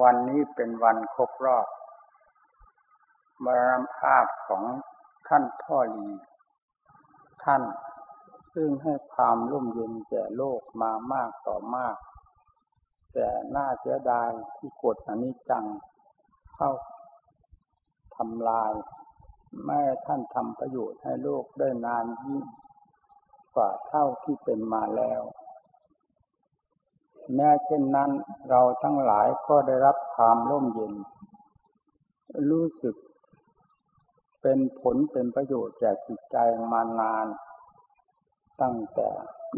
วันนี้เป็นวันครบรอบ มรณภาพของท่านพ่อลี ท่านซึ่งให้ความร่มเย็นแก่โลกมามากต่อมาก แต่น่าเสียดายที่กฎอนิจจังเข้าทำลาย ไม่ท่านทำประโยชน์ให้โลกได้นานยิ่งกว่าเท่าที่เป็นมาแล้ว แม้เช่นนั้นเราทั้งหลายก็ได้รับความร่มเย็น รู้สึกเป็นผลเป็นประโยชน์แก่จิตใจมานาน ตั้งแต่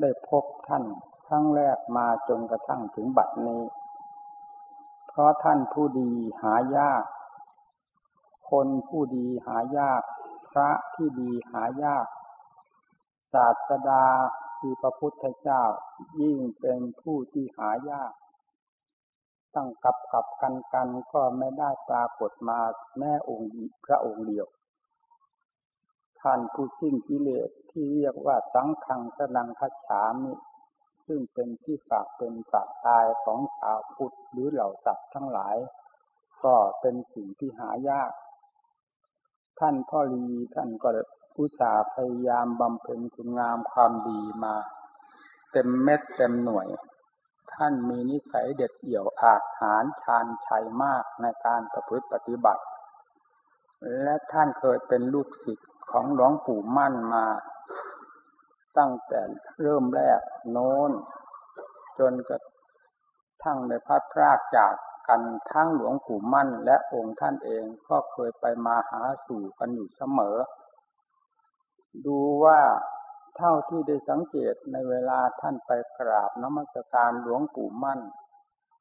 ได้พบท่านครั้งแรกมาจนกระทั่งถึงบัดนี้ เพราะท่านผู้ดีหายาก คนผู้ดีหายาก พระที่ดีหายาก ศาสดา คือพระพุทธเจ้ายิ่งเป็นผู้ที่หายาก ตั้งกับกับกันกันก็ไม่ได้ปรากฏมาแม่องค์พระองค์เดียว ท่านผู้สิ้นกิเลสที่เรียกว่าสังขังสนังคัจฉามิซึ่งเป็นที่ฝากเป็นฝากตายของชาวพุทธหรือเหล่าสัตว์ทั้งหลาย ก็เป็นสิ่งที่หายาก ท่านพ่อรีท่านก็ อุตสาห์พยายามบำเพ็ญคุณงามความดีมา เต็มเม็ดเต็มหน่วย ท่านมีนิสัยเด็ดเดี่ยวอาจหารชาญชัยมากในการประพฤติปฏิบัติ และท่านเคยเป็นลูกศิษย์ของหลวงปู่มั่นมา ตั้งแต่เริ่มแรกโน้น จนกระทั่งในพัดพรากจากกันทั้งหลวงปู่มั่นและองค์ท่านเองก็เคยไปมาหาสู่กันอยู่เสมอ ดูว่าเท่าที่ได้สังเกตในเวลาท่านไปกราบนมัสการหลวงปู่มั่น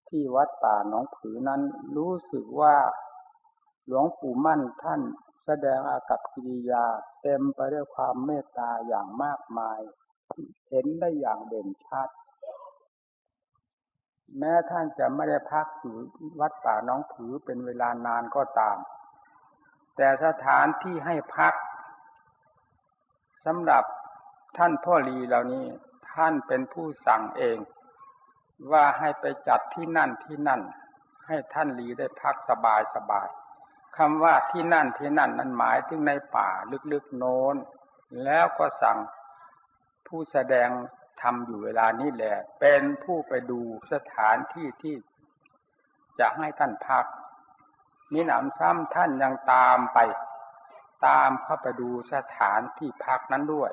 ที่วัดป่าหนองผือนั้นรู้สึกว่าหลวงปู่มั่นท่านแสดงอากับกิริยาเต็มไปด้วยความเมตตาอย่างมากมาย เห็นได้อย่างเด่นชัด แม้ท่านจะไม่ได้พักอยู่วัดป่าน้องผือเป็นเวลานานก็ตาม แต่สถานที่ให้พัก สำหรับท่านพ่อรีเหล่านี้ท่านเป็นผู้สั่งเอง ว่าให้ไปจัดที่นั่นที่นั่น ให้ท่านลีได้พักสบายสบายคำว่าที่นั่นที่นั่นนั้นหมายถึงในป่าลึกๆโน้น แล้วก็สั่งผู้แสดงทำอยู่เวลานี้แหละ เป็นผู้ไปดูสถานที่ที่จะให้ท่านพักมีหนำซ้ำท่านยังตามไป ตามเข้าไปดูสถานที่พักนั้นด้วย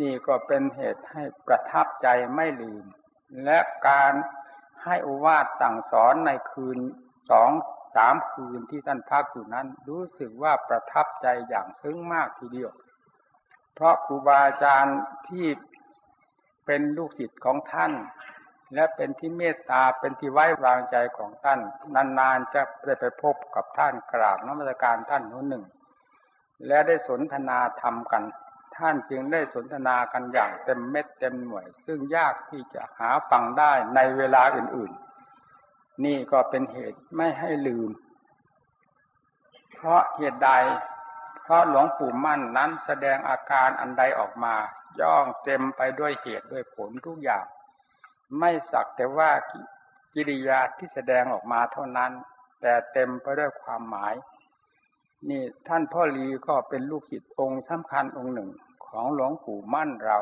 นี่ก็เป็นเหตุให้ประทับใจไม่ลืม และการให้อวาทสั่งสอนในคืนสองสามคืนที่ท่านพักอยู่นั้น รู้สึกว่าประทับใจอย่างซึ้งมากทีเดียว เพราะครูบาอาจารย์ที่เป็นลูกศิษย์ของท่าน และเป็นที่เมตตาเป็นที่ไว้วางใจของท่าน นานๆจะได้ไปพบกับท่านกราบน้ำมรการท่านนู้นหนึ่ง และได้สนทนาธรรมกัน ท่านจึงได้สนทนากันอย่างเต็มเม็ดเต็มหน่วย ซึ่งยากที่จะหาฟังได้ในเวลาอื่นๆ นี่ก็เป็นเหตุไม่ให้ลืม เพราะเหตุใด เพราะหลวงปู่มั่นนั้นแสดงอาการอันใดออกมา ย่องเต็มไปด้วยเหตุด้วยผลทุกอย่าง ไม่สักแต่ว่ากิริยาที่แสดงออกมาเท่านั้น แต่เต็มไปด้วยความหมาย นี่ท่านพ่อลีก็เป็นลูกศิษย์องค์สำคัญองค์หนึ่งของหลวงปู่มั่นเรา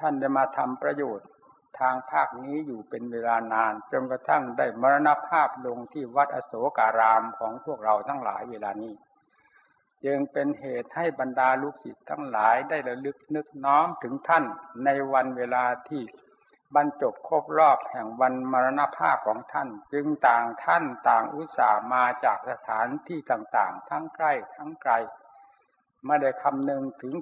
ท่านได้มาทำประโยชน์ทางภาคนี้อยู่เป็นเวลานานจนกระทั่งได้มรณภาพลงที่วัดอโศการามของพวกเราทั้งหลายเวลานี้ จึงเป็นเหตุให้บรรดาลูกศิษย์ทั้งหลายได้ระลึกนึกน้อมถึงท่านในวันเวลาที่ บรรจบครบรอบแห่งวันมรณภาพของท่าน จึงต่างท่านต่างอุตส่าห์มาจากสถานที่ต่างๆ ทั้งใกล้ทั้งไกลไม่ได้คำนึงถึง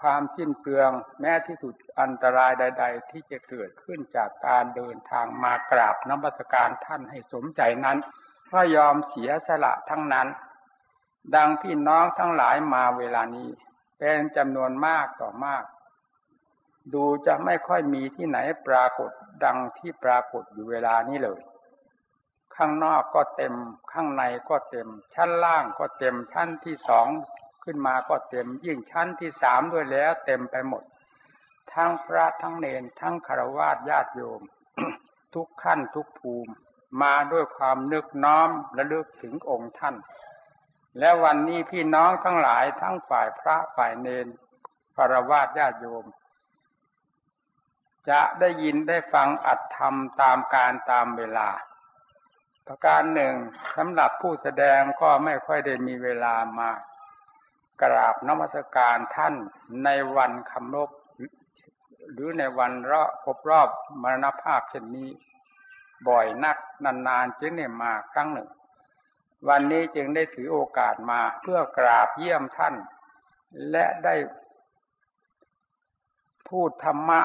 ความสิ้นเปลืองแม้ที่สุดอันตรายใด ๆ ที่จะเกิดขึ้นจากการเดินทางมากราบน้ำบัสการท่านให้สมใจนั้นก็ยอมเสียสละทั้งนั้น ดังพี่น้องทั้งหลายมาเวลานี้ เป็นจำนวนมากต่อมาก ดูจะไม่ค่อยมีที่ไหนปรากฏดังที่ปรากฏอยู่เวลานี้เลย ข้างนอกก็เต็มข้างในก็เต็ม ชั้นล่างก็เต็มชั้นที่สองขึ้นมาก็เต็มยิ่งชั้นที่สามด้วยแล้วเต็มไปหมด ทั้งพระทั้งเนนทั้งคารวะญาติโยม ทุกขั้นทุกภูมิ มาด้วยความนึกน้อมและลึกถึงองค์ท่าน และวันนี้พี่น้องทั้งหลายทั้งฝ่ายพระฝ่ายเนนพรวาสญาติโยม จะได้ยินได้ฟังอัดธรรมตามการตามเวลา ประการหนึ่งสำหรับผู้แสดงก็ไม่ค่อยได้มีเวลามากราบนมัสการท่านในวันคำลบหรือในวันรอบครบรอบมรณภาพเช่นนี้ บ่อยนักนานๆจึงได้มาครั้งหนึ่ง วันนี้จึงได้ถือโอกาสมาเพื่อกราบเยี่ยมท่าน และได้พูดธรรมะ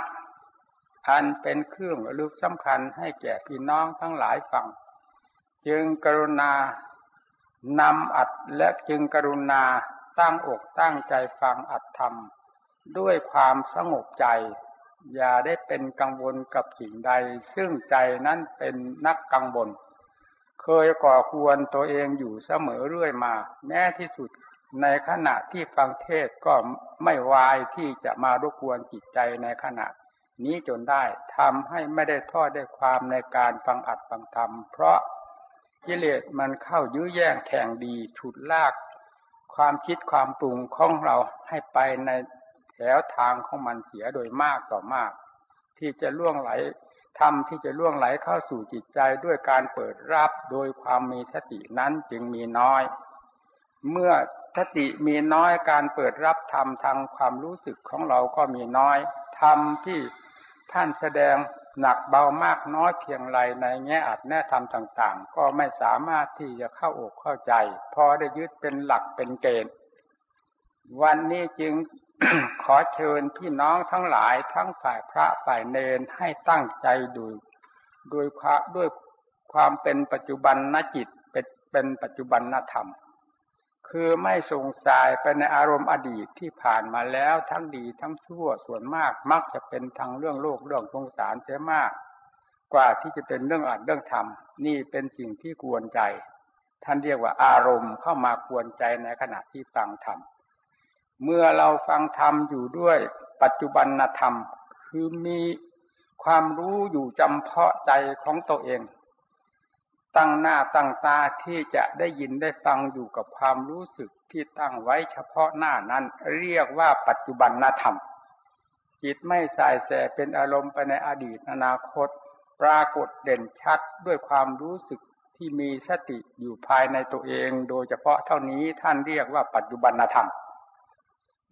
อันเป็นเครื่องระลึกสำคัญให้แก่พี่น้องทั้งหลายฟัง จึงกรุณานำอัดและจึงกรุณาตั้งอกตั้งใจฟังอัดธรรม ด้วยความสงบใจ อย่าได้เป็นกังวลกับสิ่งใด ซึ่งใจนั้นเป็นนักกังวลเคยก่อควรตัวเองอยู่เสมอเรื่อยมา แม้ที่สุดในขณะที่ฟังเทศก็ไม่วายที่จะมารบกวนจิตใจในขณะ นี้จนได้ทำให้ไม่ได้ทอดได้ความในการฟังอัดฟังธรรม เพราะกิเลสมันเข้ายื้อแย่งแข่งดีฉุดลาก ความคิดความปรุงของเราให้ไปในแถวทางของมันเสียโดยมากต่อมาก ที่จะล่วงไหลทำที่จะล่วงไหลเข้าสู่จิตใจด้วยการเปิดรับโดยความมีสตินั้นจึงมีน้อย เมื่อสติมีน้อยการเปิดรับธรรมทางความรู้สึกของเราก็มีน้อยธรรมที่ ท่านแสดงหนักเบามากน้อยเพียงไรในแง่อัดแน่ธรรมต่าง ๆ ก็ไม่สามารถที่จะเข้าอกเข้าใจ พอได้ยึดเป็นหลักเป็นเกณฑ์ วันนี้จึงขอเชิญพี่น้องทั้งหลายทั้งฝ่ายพระฝ่ายเนนให้ตั้งใจดูด้วยความด้วยความเป็นปัจจุบันนจิตเป็นเป็นปัจจุบันนธรรม คือไม่สงสัยไปในอารมณ์อดีตที่ผ่านมาแล้วทั้งดีทั้งชั่วส่วนมากมักจะเป็นทางเรื่องโลกเรื่องสงสารเสียมาก กว่าที่จะเป็นเรื่องอัดเรื่องธรรม นี่เป็นสิ่งที่กวนใจ ท่านเรียกว่าอารมณ์เข้ามากวนใจในขณะที่ฟังธรรมเมื่อเราฟังธรรมอยู่ด้วยปัจจุบันธรรม คือมีความรู้อยู่จำเพาะใจของตัวเอง ตั้งหน้าตั้งตาที่จะได้ยินได้ฟังอยู่กับความรู้สึกที่ตั้งไว้เฉพาะหน้านั้น เรียกว่าปัจจุบันนธรรม จิตไม่สายแสเป็นอารมณ์ไปในอดีตอนาคต ปรากฏเด่นชัดด้วยความรู้สึกที่มีสติอยู่ภายในตัวเอง โดยเฉพาะเท่านี้ท่านเรียกว่าปัจจุบันธรรม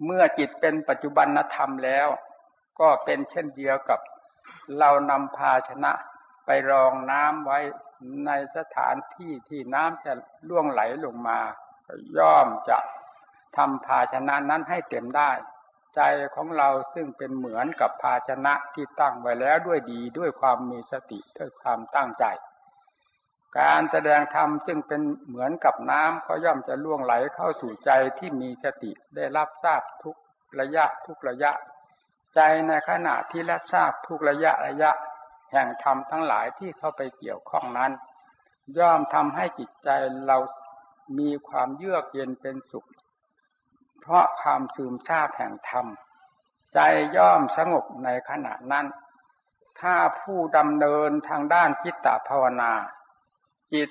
เมื่อจิตเป็นปัจจุบันธรรมแล้ว ก็เป็นเช่นเดียวกับ เรานำภาชนะไปรองน้ำไว้ ในสถานที่ที่น้ำจะล่วงไหลลงมา ย่อมจะทำภาชนะนั้นให้เต็มได้ ใจของเราซึ่งเป็นเหมือนกับภาชนะที่ตั้งไว้แล้วด้วยดีด้วยความมีสติด้วยความตั้งใจ การแสดงธรรมซึ่งเป็นเหมือนกับน้ำก็ย่อมจะล่วงไหลเข้าสู่ใจที่มีสติได้รับทราบทุกระยะทุกระยะ ใจในขณะที่รับทราบทุกระยะระยะ แห่งธรรมทั้งหลายที่เข้าไปเกี่ยวข้องนั้น ย่อมทำให้จิตใจเรามีความเยือกเย็นเป็นสุข เพราะความซึมซาบแห่งธรรม ใจย่อมสงบในขณะนั้น ถ้าผู้ดำเนินทางด้านจิตตภาวนา จิต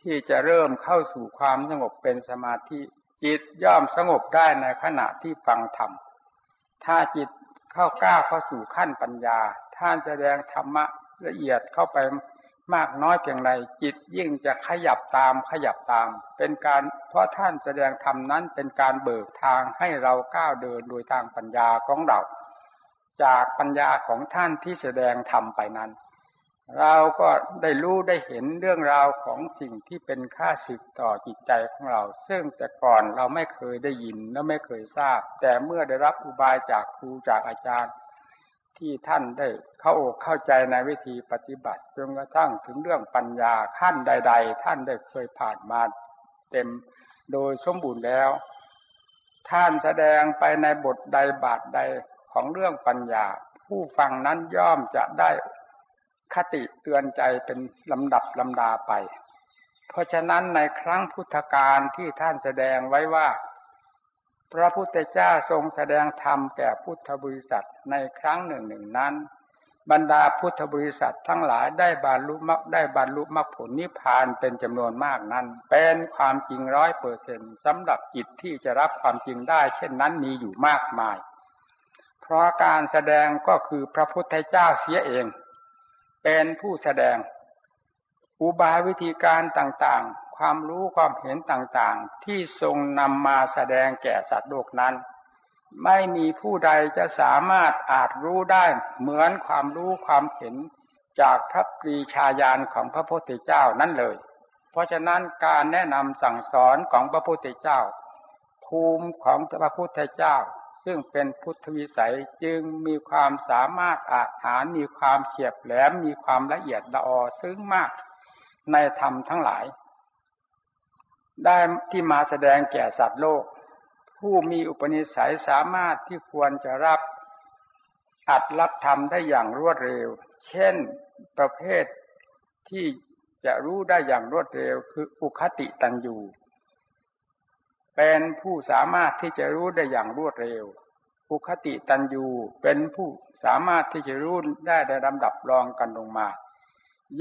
ที่จะเริ่มเข้าสู่ความสงบเป็นสมาธิ จิตย่อมสงบได้ในขณะที่ฟังธรรม ถ้าจิตเข้าก้าวเข้าสู่ขั้นปัญญา ท่านแสดงธรรมะละเอียดเข้าไปมากน้อยเพียงไรจิตยิ่งจะขยับตามขยับตาม เป็นการเพราะท่านแสดงธรรมนั้นเป็นการเบิกทางให้เราก้าวเดินโดยทางปัญญาของเรา จากปัญญาของท่านที่แสดงธรรมไปนั้น เราก็ได้รู้ได้เห็นเรื่องราวของสิ่งที่เป็นค่าศึกต่อจิตใจของเรา ซึ่งแต่ก่อนเราไม่เคยได้ยินและไม่เคยทราบ แต่เมื่อได้รับอุบายจากครูจากอาจารย์ ที่ท่านได้เข้าอกเข้าใจในวิธีปฏิบัติจนกระทั่งถึงเรื่องปัญญาขั้นใด ๆ ท่านได้เคยผ่านมาเต็มโดยสมบูรณ์แล้ว ท่านแสดงไปในบทใดบาทใดของเรื่องปัญญา ผู้ฟังนั้นย่อมจะได้คติเตือนใจเป็นลำดับลำดาไป เพราะฉะนั้นในครั้งพุทธกาลที่ท่านแสดงไว้ว่า พระพุทธเจ้าทรงแสดงธรรมแก่พุทธบริษัทในครั้งหนึ่งหนึ่งนั้น บรรดาพุทธบริษัททั้งหลายได้บรรลุมรรคได้บรรลุมรรคผลนิพพานเป็นจำนวนมากนั้น เป็นความจริงร้อยเปอร์เซ็นสำหรับจิตที่จะรับความจริงได้ เช่นนั้นมีอยู่มากมาย เพราะการแสดงก็คือพระพุทธเจ้าเสียเอง เป็นผู้แสดง อุบายวิธีการต่าง ความรู้ความเห็นต่างๆ ที่ทรงนำมาแสดงแก่สัตว์โลกนั้น ไม่มีผู้ใดจะสามารถอาจรู้ได้เหมือนความรู้ความเห็นจากพระปรีชาญาณของพระพุทธเจ้านั่นเลย เพราะฉะนั้นการแนะนำสั่งสอนของพระพุทธเจ้า ภูมิของพระพุทธเจ้า ซึ่งเป็นพุทธวิสัยจึงมีความสามารถอาจหารมีความเฉียบแหลมมีความละเอียดละออซึ้งมากในธรรมทั้งหลาย ได้ที่มาแสดงแก่สัตว์โลก ผู้มีอุปนิสัยสามารถที่ควรจะรับอัดรับทำได้อย่างรวดเร็ว เช่นประเภทที่จะรู้ได้อย่างรวดเร็วคืออุคติตันยูเป็นผู้สามารถที่จะรู้ได้อย่างรวดเร็ว อุคติตันยูเป็นผู้สามารถที่จะรู้ได้ในลำดับรองกันลงมา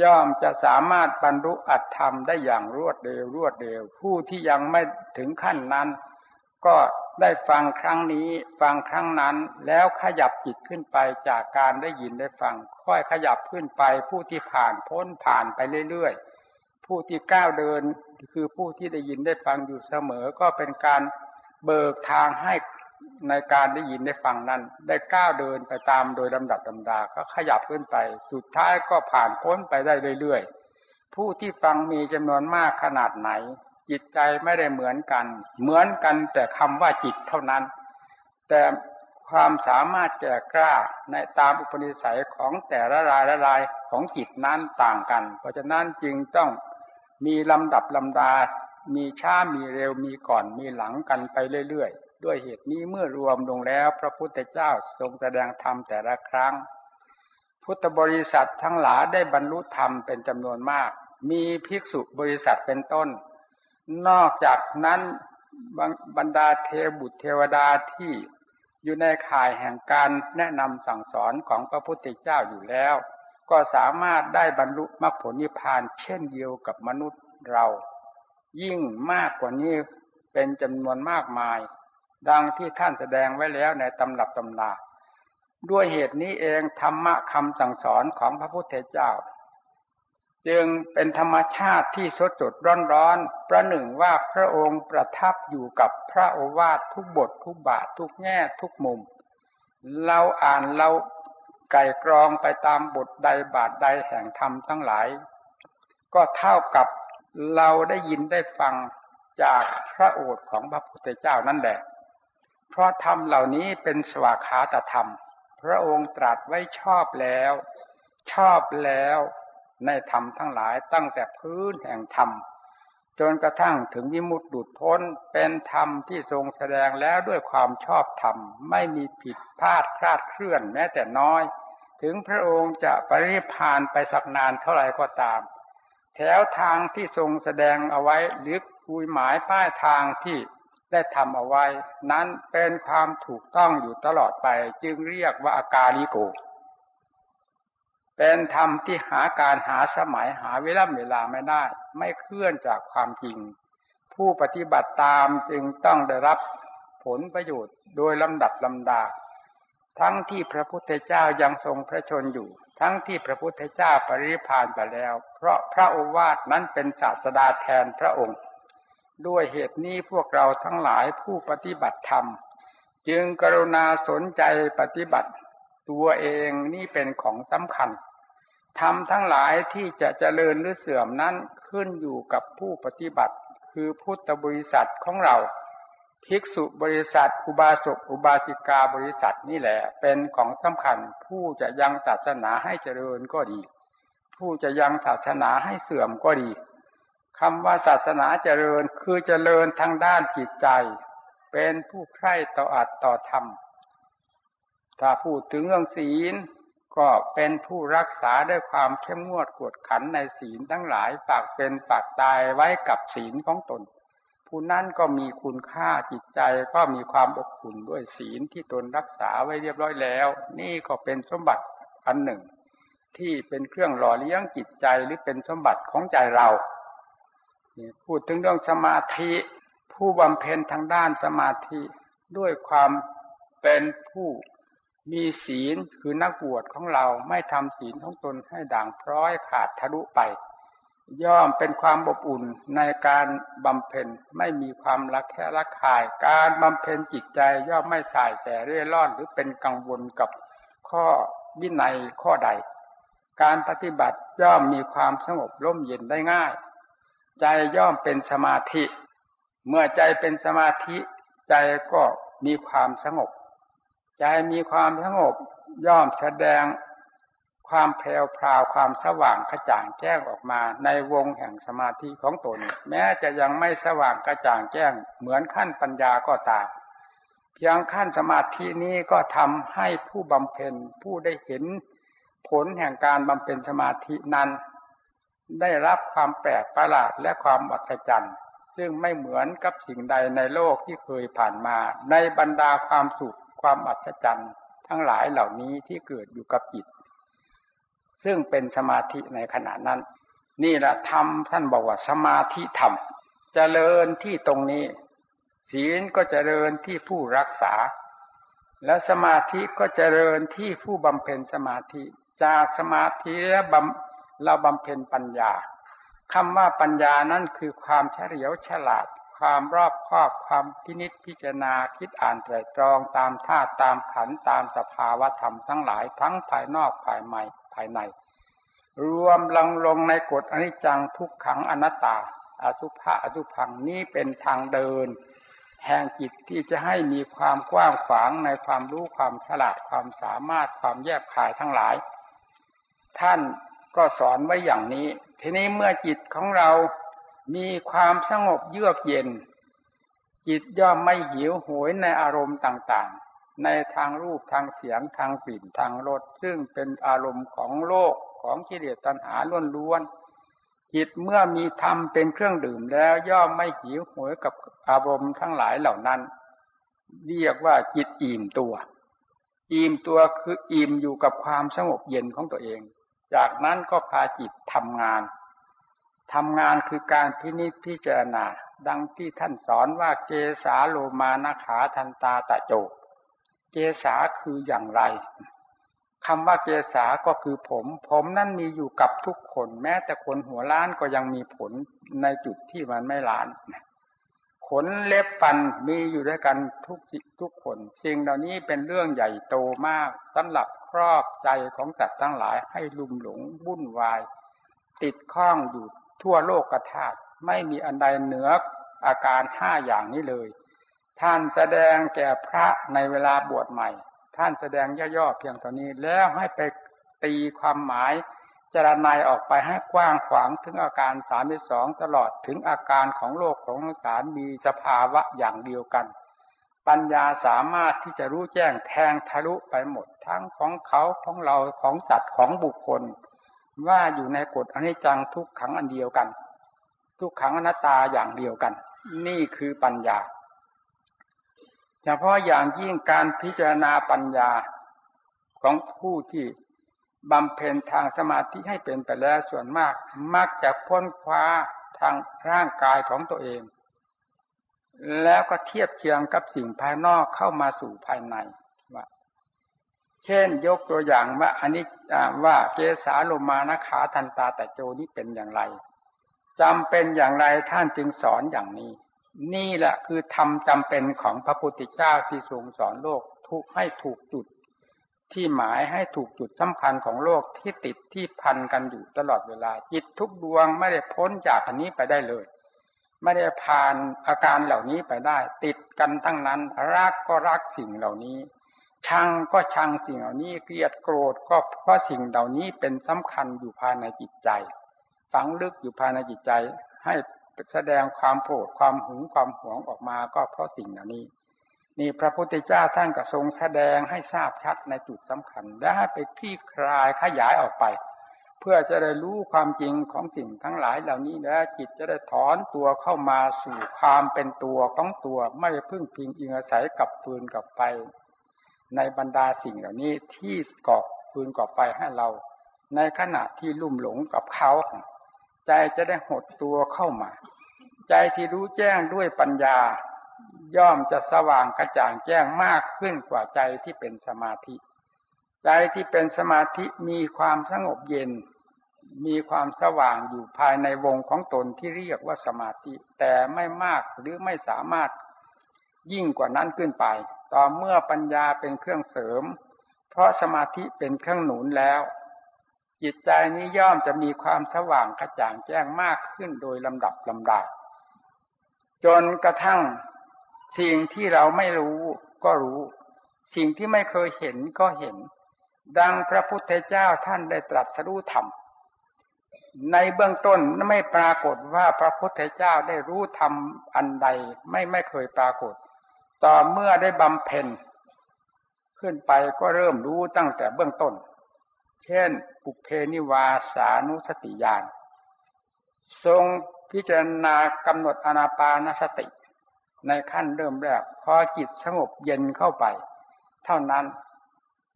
ย่อมจะสามารถบรรลุอัตธรรมได้อย่างรวดเร็วรวดเร็ว ผู้ที่ยังไม่ถึงขั้นนั้น ก็ได้ฟังครั้งนี้ฟังครั้งนั้น แล้วขยับจิตขึ้นไปจากการได้ยินได้ฟัง ค่อยขยับขึ้นไป ผู้ที่ผ่านพ้นผ่านไปเรื่อยๆ ผู้ที่ก้าวเดินคือผู้ที่ได้ยินได้ฟังอยู่เสมอ ก็เป็นการเบิกทางให้ ในการได้ยินได้ฟังนั้น ได้ก้าวเดินไปตามโดยลำดับลำดาก็ขยับขึ้นไป สุดท้ายก็ผ่านพ้นไปได้เรื่อยๆ ผู้ที่ฟังมีจำนวนมากขนาดไหน จิตใจไม่ได้เหมือนกัน เหมือนกันแต่คำว่าจิตเท่านั้น แต่ความสามารถแก่กล้าในตามอุปนิสัยของแต่ละรายละรายของจิตนั้นต่างกัน เพราะฉะนั้นจึงต้องมีลำดับลำดา มีช้ามีเร็วมีก่อนมีหลังกันไปเรื่อยๆ ด้วยเหตุนี้เมื่อรวมลงแล้วพระพุทธเจ้าทรงแสดงธรรมแต่ละครั้ง พุทธบริษัททั้งหลายได้บรรลุธรรมเป็นจำนวนมาก มีภิกษุบริษัทเป็นต้น นอกจากนั้นบรรดาเทบุตรเทวดาที่อยู่ในข่ายแห่งการแนะนำสั่งสอนของพระพุทธเจ้าอยู่แล้ว ก็สามารถได้บรรลุมรรคผลนิพพานเช่นเดียวกับมนุษย์เรา ยิ่งมากกว่านี้เป็นจำนวนมากมาย ดังที่ท่านแสดงไว้แล้วในตำรับตำราด้วยเหตุนี้เองธรรมะคำสั่งสอนของพระพุทธเจ้า จึงเป็นธรรมชาติที่สดสดร้อนร้อนประหนึ่งว่าพระองค์ประทับอยู่กับพระโอวาททุกบททุกบาททุกแง่ทุกมุม เราอ่านเราไก่กรองไปตามบทใดบาทใดแห่งธรรมทั้งหลาย ก็เท่ากับเราได้ยินได้ฟังจากพระโอษฐ์ของพระพุทธเจ้านั่นแหละ เพราะธรรมเหล่านี้เป็นสวากขาตธรรม พระองค์ตรัสไว้ชอบแล้ว ชอบแล้วในธรรมทั้งหลายตั้งแต่พื้นแห่งธรรม จนกระทั่งถึงวิมุตติดุดพ้นเป็นธรรมที่ทรงแสดงแล้วด้วยความชอบธรรม ไม่มีผิดพลาดคลาดเคลื่อนแม้แต่น้อย ถึงพระองค์จะปริพานไปสักนานเท่าไหร่ก็ตาม แถวทางที่ทรงแสดงเอาไว้หรือคุยหมายป้ายทางที่ ได้ทำเอาไว้ นั้นเป็นความถูกต้องอยู่ตลอดไป จึงเรียกว่าอากาลิโก เป็นธรรมที่หาการหาสมัยหาเวลาเวลาไม่ได้ ไม่เคลื่อนจากความจริง ผู้ปฏิบัติตามจึงต้องได้รับผลประโยชน์โดยลำดับลำดา ทั้งที่พระพุทธเจ้ายังทรงพระชนอยู่ ทั้งที่พระพุทธเจ้าปริพานไปแล้ว เพราะพระโอวาทนั้นเป็นศาสดาแทนพระองค์ ด้วยเหตุนี้พวกเราทั้งหลายผู้ปฏิบัติธรรม จึงกรุณาสนใจปฏิบัติ ตัวเองนี่เป็นของสำคัญทำทั้งหลายที่จะเจริญหรือเสื่อมนั้นขึ้นอยู่กับผู้ปฏิบัติ คือพุทธบริษัทของเรา ภิกษุบริษัท อุบาสกอุบาสิกาบริษัทนี่แหละ เป็นของสำคัญ ผู้จะยังศาสนาให้เจริญก็ดี ผู้จะยังศาสนาให้เสื่อมก็ดี คำว่าศาสนาเจริญคือเจริญทางด้านจิตใจ เป็นผู้ใคร่ต่ออัตต่อธรรม ถ้าพูดถึงเรื่องศีลก็เป็นผู้รักษาด้วยความเข้มงวดกวดขันในศีลทั้งหลายฝากเป็นฝากตายไว้กับศีลของตน ผู้นั้นก็มีคุณค่าจิตใจก็มีความอบอุ่นด้วยศีลที่ตนรักษาไว้เรียบร้อยแล้ว นี่ก็เป็นสมบัติอันหนึ่ง ที่เป็นเครื่องหล่อเลี้ยงจิตใจหรือเป็นสมบัติของใจเรา พูดถึงเรื่องสมาธิ ผู้บำเพ็ญทางด้านสมาธิด้วยความเป็นผู้มีศีลคือนักบวชของเราไม่ทำศีลของตนให้ด่างพร้อยขาดทะลุไป ย่อมเป็นความอบอุ่นในการบำเพ็ญไม่มีความรักแค่รักคาย การบำเพ็ญจิตใจย่อมไม่สายแสเร่ร่อนหรือเป็นกังวลกับข้อวินัยข้อใด การปฏิบัติย่อมมีความสงบร่มเย็นได้ง่าย ใจย่อมเป็นสมาธิ เมื่อใจเป็นสมาธิใจก็มีความสงบ ใจมีความสงบย่อมแสดงความแพรวพราวความสว่างกระจ่างแจ้งออกมาในวงแห่งสมาธิของตน แม้จะยังไม่สว่างกระจ่างแจ้งเหมือนขั้นปัญญาก็ตามเพียงขั้นสมาธินี้ก็ทำให้ผู้บำเพ็ญผู้ได้เห็นผลแห่งการบำเพ็ญสมาธินั้น ได้รับความแปลกประหลาดและความอัศจรรย์ ซึ่งไม่เหมือนกับสิ่งใดในโลกที่เคยผ่านมา ในบรรดาความสุขความอัศจรรย์ทั้งหลายเหล่านี้ที่เกิดอยู่กับจิต ซึ่งเป็นสมาธิในขณะนั้น นี่แหละธรรมท่านบอกว่าสมาธิธรรมจเจริญที่ตรงนี้ ศีลก็จเจริญที่ผู้รักษา และสมาธิก็จเจริญที่ผู้บำเพ็ญสมาธิ จากสมาธิแล้ว เราบำเพ็ญปัญญาคำว่าปัญญานั้นคือความเฉลียวฉลาด ความรอบคอบความพินิจพิจารณาคิดอ่านไตรตรองตามธาตุตามขันตามสภาวธรรมทั้งหลายทั้งภายนอกภายในภายใน รวมลังลงในกฎอนิจจังทุกขังอนัตตา อสุภะอสุพังนี้เป็นทางเดิน แห่งจิตที่จะให้มีความกว้างขวางในความรู้ความฉลาดความสามารถความแยบคายทั้งหลาย ท่าน ก็สอนไว้อย่างนี้ ทีนี้เมื่อจิตของเรามีความสงบเยือกเย็น จิตย่อมไม่หิวโหยในอารมณ์ต่างๆ ในทางรูปทางเสียงทางกลิ่นทางรสซึ่งเป็นอารมณ์ของโลกของกิเลสตัณหาล้วนๆจิตเมื่อมีธรรมเป็นเครื่องดื่มแล้วย่อมไม่หิวโหยกับอารมณ์ทั้งหลายเหล่านั้น เรียกว่าจิตอิ่มตัว อิ่มตัวคืออิ่มอยู่กับความสงบเย็นของตัวเอง จากนั้นก็พาจิตทำงานทำงานคือการพินิจพิจารณา ดังที่ท่านสอนว่าเกสาโลมานาขาทันตาตะโจเกสาคืออย่างไรคำว่าเกสาก็คือผม ผมนั่นมีอยู่กับทุกคน แม้แต่คนหัวล้านก็ยังมีผลในจุดที่มันไม่ล้าน ขนเล็บฟันมีอยู่ด้วยกันทุกจิตทุกคน สิ่งเหล่านี้เป็นเรื่องใหญ่โตมากสำหรับครอบใจของสัตว์ทั้งหลายให้ลุ่มหลงวุ่นวาย ติดข้องอยู่ทั่วโลกกระทาไม่มีอันใดเหนืออาการห้าอย่างนี้เลย ท่านแสดงแก่พระในเวลาบวชใหม่ ท่านแสดงย่อๆเพียงเท่านี้แล้วให้ไปตีความหมาย จารนายออกไปให้กว้างขวางถึงอาการสามสองตลอดถึงอาการของโลกของสารมีสภาวะอย่างเดียวกัน ปัญญาสามารถที่จะรู้แจ้งแทงทะลุไปหมดทั้งของเขาของเราของสัตว์ของบุคคล ว่าอยู่ในกฎอนิจจังทุกขังอันเดียวกัน ทุกขังอนัตตาอย่างเดียวกัน นี่คือปัญญาเฉพาะอย่างยิ่งการพิจารณาปัญญาของผู้ที่ บำเพ็ญทางสมาธิให้เป็นไปแล้วส่วนมาก มักจะพ้นคว้าทางร่างกายของตัวเอง แล้วก็เทียบเคียงกับสิ่งภายนอกเข้ามาสู่ภายในว่าเช่นยกตัวอย่างว่าอันนี้ว่าเกสาโลมานะขาทันตาแต่โจนี้เป็นอย่างไรจำเป็นอย่างไรท่านจึงสอนอย่างนี้ นี่แหละคือธรรมจำเป็นของพระพุทธเจ้าที่ทรงสอนโลกทุกให้ถูกจุด ที่หมายให้ถูกจุดสำคัญของโลกที่ติดที่พันกันอยู่ตลอดเวลา จิตทุกดวงไม่ได้พ้นจากอันนี้ไปได้เลย ไม่ได้ผ่านอาการเหล่านี้ไปได้ ติดกันทั้งนั้น รักก็รักสิ่งเหล่านี้ ชังก็ชังสิ่งเหล่านี้เกลียดโกรธก็เพราะสิ่งเหล่านี้เป็นสำคัญอยู่ภายในจิตใจ ฝังลึกอยู่ภายในจิตใจ ให้แสดงความโกรธความหึงความหวงออกมาก็เพราะสิ่งเหล่านี้ นี่พระพุทธเจ้าท่านก็ทรงแสดงให้ทราบชัดในจุดสำคัญ และให้ไปคลี่คลายขยายออกไป เพื่อจะได้รู้ความจริงของสิ่งทั้งหลายเหล่านี้แล้วจิตจะได้ถอนตัวเข้ามาสู่ความเป็นตัวของตัวไม่พึ่งพิงอิงอาศัยกับฟืนกับไฟในบรรดาสิ่งเหล่านี้ที่เกาะฟืนก่อไฟให้เรา ในขณะที่ลุ่มหลงกับเขา ใจจะได้หดตัวเข้ามา ใจที่รู้แจ้งด้วยปัญญา ย่อมจะสว่างกระจ่างแจ้งมากขึ้นกว่าใจที่เป็นสมาธิ ใจที่เป็นสมาธิมีความสงบเย็น มีความสว่างอยู่ภายในวงของตนที่เรียกว่าสมาธิ แต่ไม่มากหรือไม่สามารถยิ่งกว่านั้นขึ้นไป ต่อเมื่อปัญญาเป็นเครื่องเสริม เพราะสมาธิเป็นเครื่องหนุนแล้ว จิตใจนี้ย่อมจะมีความสว่างกระจ่างแจ้งมากขึ้นโดยลำดับลำดับจนกระทั่ง สิ่งที่เราไม่รู้ก็รู้ สิ่งที่ไม่เคยเห็นก็เห็น ดังพระพุทธเจ้าท่านได้ตรัสรู้ธรรม ในเบื้องต้นไม่ปรากฏว่าพระพุทธเจ้าได้รู้ธรรมอันใดไม่ไม่เคยปรากฏ ต่อเมื่อได้บำเพ็ญขึ้นไปก็เริ่มรู้ตั้งแต่เบื้องต้น เช่น ปุเพนิวาสานุสติญาณทรงพิจารณากำหนดอนาปานสติ ในขั้นเริ่มแรกพอจิตสงบเย็นเข้าไป เท่านั้น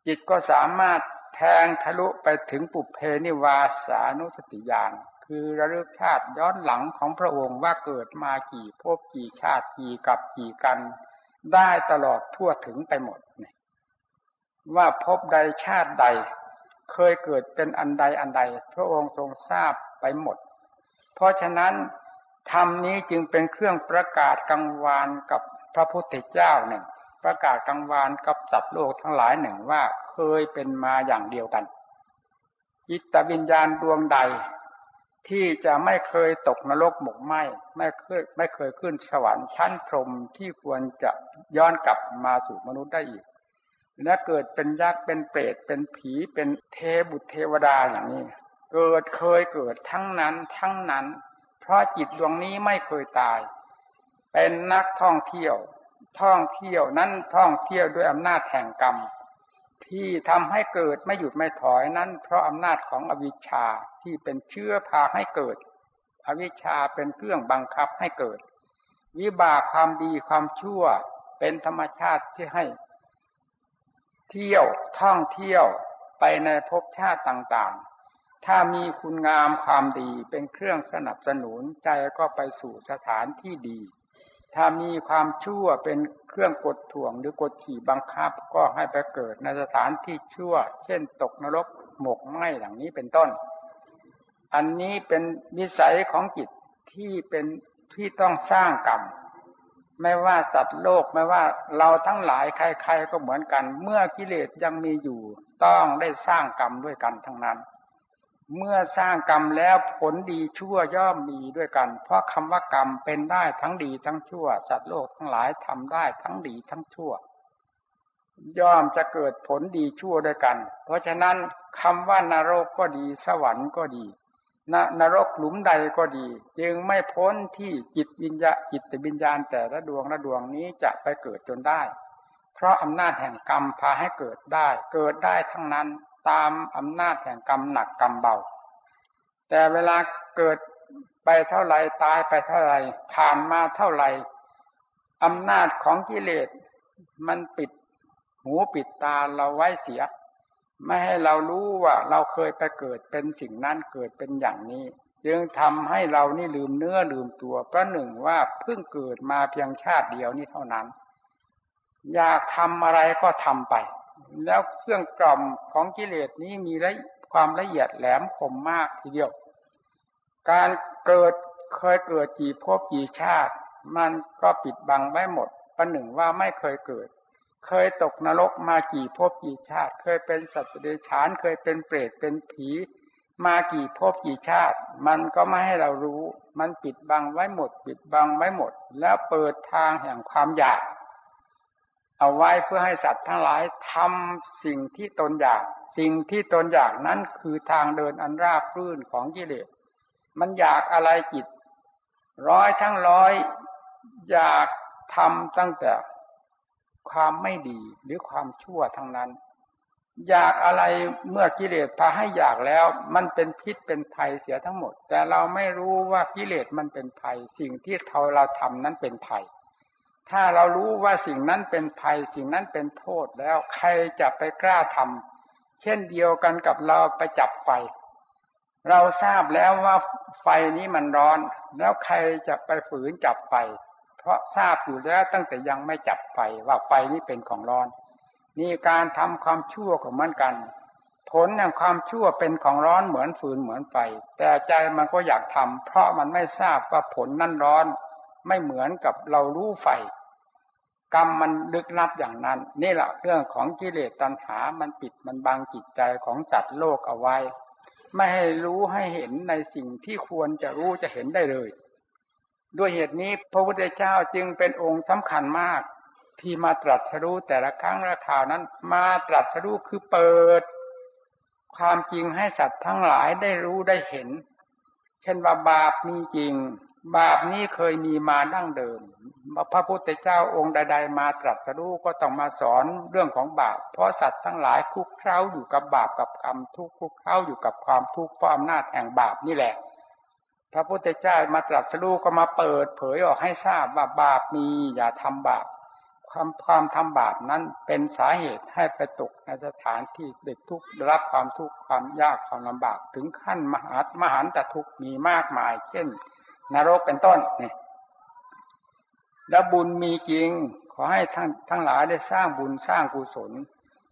จิตก็สามารถแทงทะลุไปถึงปุเพนิวาสานุสติญาณคือระลึกชาติย้อนหลังของพระองค์ว่าเกิดมากี่ภพกี่ชาติกี่กับกี่กัน ได้ตลอดทั่วถึงไปหมด ว่าพบใดชาติใด เคยเกิดเป็นอันใดอันใด พระองค์ทรงทราบไปหมด เพราะฉะนั้น ธรรมนี้จึงเป็นเครื่องประกาศกังวานกับพระพุทธเจ้าหนึ่ง ประกาศกังวานกับสัตว์โลกทั้งหลายหนึ่งว่าเคยเป็นมาอย่างเดียวกันจิตวิญญาณดวงใด ที่จะไม่เคยตกนรกหมกไหมไม่เคยไม่เคยขึ้นสวรรค์ชั้นพรหมที่ควรจะย้อนกลับมาสู่มนุษย์ได้อีกและเกิดเป็นยักษ์เป็นเปรตเป็นผีเป็นเทบุตรเทวดาอย่างนี้ เกิดเคยเกิดทั้งนั้นทั้งนั้น ราะจิตดวงนี้ไม่เคยตาย เป็นนักท่องเที่ยว ท่องเที่ยวนั้นท่องเที่ยวด้วยอำนาจแห่งกรรม ที่ทำให้เกิดไม่หยุดไม่ถอยนั้น เพราะอำนาจของอวิชชาที่เป็นเชื้อพาให้เกิด อวิชชาเป็นเครื่องบังคับให้เกิด วิบากความดีความชั่วเป็นธรรมชาติที่ให้ เที่ยวท่องเที่ยวไปในภพชาติต่างๆ ถ้ามีคุณงามความดีเป็นเครื่องสนับสนุนใจก็ไปสู่สถานที่ดี ถ้ามีความชั่วเป็นเครื่องกดถ่วงหรือกดขี่บังคับก็ให้ไปเกิดในสถานที่ชั่ว เช่นตกนรกหมกไหมอย่างนี้เป็นต้น อันนี้เป็นนิสัยของจิตที่เป็นที่ต้องสร้างกรรมไม่ว่าสัตว์โลกไม่ว่าเราทั้งหลายใครๆก็เหมือนกัน เมื่อกิเลสยังมีอยู่ ต้องได้สร้างกรรมด้วยกันทั้งนั้น เมื่อสร้างกรรมแล้วผลดีชั่วย่อมมีด้วยกัน เพราะคำว่ากรรมเป็นได้ทั้งดีทั้งชั่ว สัตว์โลกทั้งหลายทำได้ทั้งดีทั้งชั่ว ย่อมจะเกิดผลดีชั่วด้วยกัน เพราะฉะนั้นคำว่านรกก็ดีสวรรค์ก็ดีนนรกหลุมใดก็ดี จึงไม่พ้นที่จิตวิญญาจิตวิญญาณแต่ละดวงละดวงนี้จะไปเกิดจนได้ เพราะอำนาจแห่งกรรมพาให้เกิดได้ เกิดได้ทั้งนั้น ตามอำนาจแห่งกรรมหนักกรรมเบา แต่เวลาเกิดไปเท่าไรตายไปเท่าไรผ่านมาเท่าไรอำนาจของกิเลสมันปิดหูปิดตาเราไว้เสีย ไม่ให้เรารู้ว่าเราเคยไปเกิดเป็นสิ่งนั้นเกิดเป็นอย่างนี้ จึงทำให้เรานี่ลืมเนื้อลืมตัวประหนึ่งว่าเพิ่งเกิดมาเพียงชาติเดียวนี้เท่านั้น อยากทำอะไรก็ทำไป แล้วเครื่องกล่อมของกิเลสนี้มีละความละเอียดแหลมคมมากทีเดียว การเกิดเคยเกิดกี่ภพกี่ชาติ มันก็ปิดบังไว้หมดประหนึ่งว่าไม่เคยเกิด เคยตกนรกมากี่ภพกี่ชาติ เคยเป็นสัตว์เดรัจฉานเคยเป็นเปรตเป็นผี มากี่ภพกี่ชาติ มันก็ไม่ให้เรารู้ มันปิดบังไว้หมด ปิดบังไว้หมด แล้วเปิดทางแห่งความอยาก เอาไว้เพื่อให้สัตว์ทั้งหลายทำสิ่งที่ตนอยาก สิ่งที่ตนอยากนั้นคือทางเดินอันราบรื่นของกิเลสมันอยากอะไรจิต ร้อยทั้งร้อยอยากทำตั้งแต่ความไม่ดีหรือความชั่วทั้งนั้น อยากอะไรเมื่อกิเลสพาให้อยากแล้ว มันเป็นพิษเป็นภัยเสียทั้งหมด แต่เราไม่รู้ว่ากิเลสมันเป็นภัย สิ่งที่เราเราทำนั้นเป็นภัย ถ้าเรารู้ว่าสิ่งนั้นเป็นภัยสิ่งนั้นเป็นโทษแล้วใครจะไปกล้าทำเช่นเดียวกันกับเราไปจับไฟ เราทราบแล้วว่าไฟนี้มันร้อน แล้วใครจะไปฝืนจับไฟ เพราะทราบอยู่แล้วตั้งแต่ยังไม่จับไฟว่าไฟนี้เป็นของร้อน นี่การทำความชั่วของมันกัน ผลแห่งความชั่วเป็นของร้อนเหมือนฟืนเหมือนไฟ แต่ใจมันก็อยากทำเพราะมันไม่ทราบว่าผลนั่นร้อน ไม่เหมือนกับเรารู้ไฟ กรรมมันลึกลับอย่างนั้น นี่แหละเรื่องของกิเลสตัณหา มันปิดมันบังจิตใจของสัตว์โลกเอาไว้ ไม่ให้รู้ให้เห็นในสิ่งที่ควรจะรู้จะเห็นได้เลย ด้วยเหตุนี้พระพุทธเจ้าจึงเป็นองค์สำคัญมาก ที่มาตรัสรู้แต่ละครั้งละคราวนั้น มาตรัสรู้คือเปิด ความจริงให้สัตว์ทั้งหลายได้รู้ได้เห็น เช่นว่าบาปมีจริง บาปนี้เคยมีมาดั้งเดิม พระพุทธเจ้าองค์ใด ๆ มาตรัสรู้ก็ต้องมาสอนเรื่องของบาป เพราะสัตว์ทั้งหลายคุกเคล้าอยู่กับบาปกับกรรมทุกคุกเคล้าอยู่กับความทุกข์เพราะอำนาจแห่งบาปนี่แหละ พระพุทธเจ้ามาตรัสรู้ก็มาเปิดเผยออกให้ทราบว่าบาปมีอย่าทำบาป ความความทำบาปนั้นเป็นสาเหตุให้ไปตกในสถานที่เด็กทุกข์รับความทุกข์ความยากความลำบากถึงขั้นมหามหันตทุกข์มีมากมาย เช่น นรกเป็นต้นนี่แล้วบุญมีจริง ขอให้ทั้งทั้งหลายได้สร้างบุญสร้างกุศล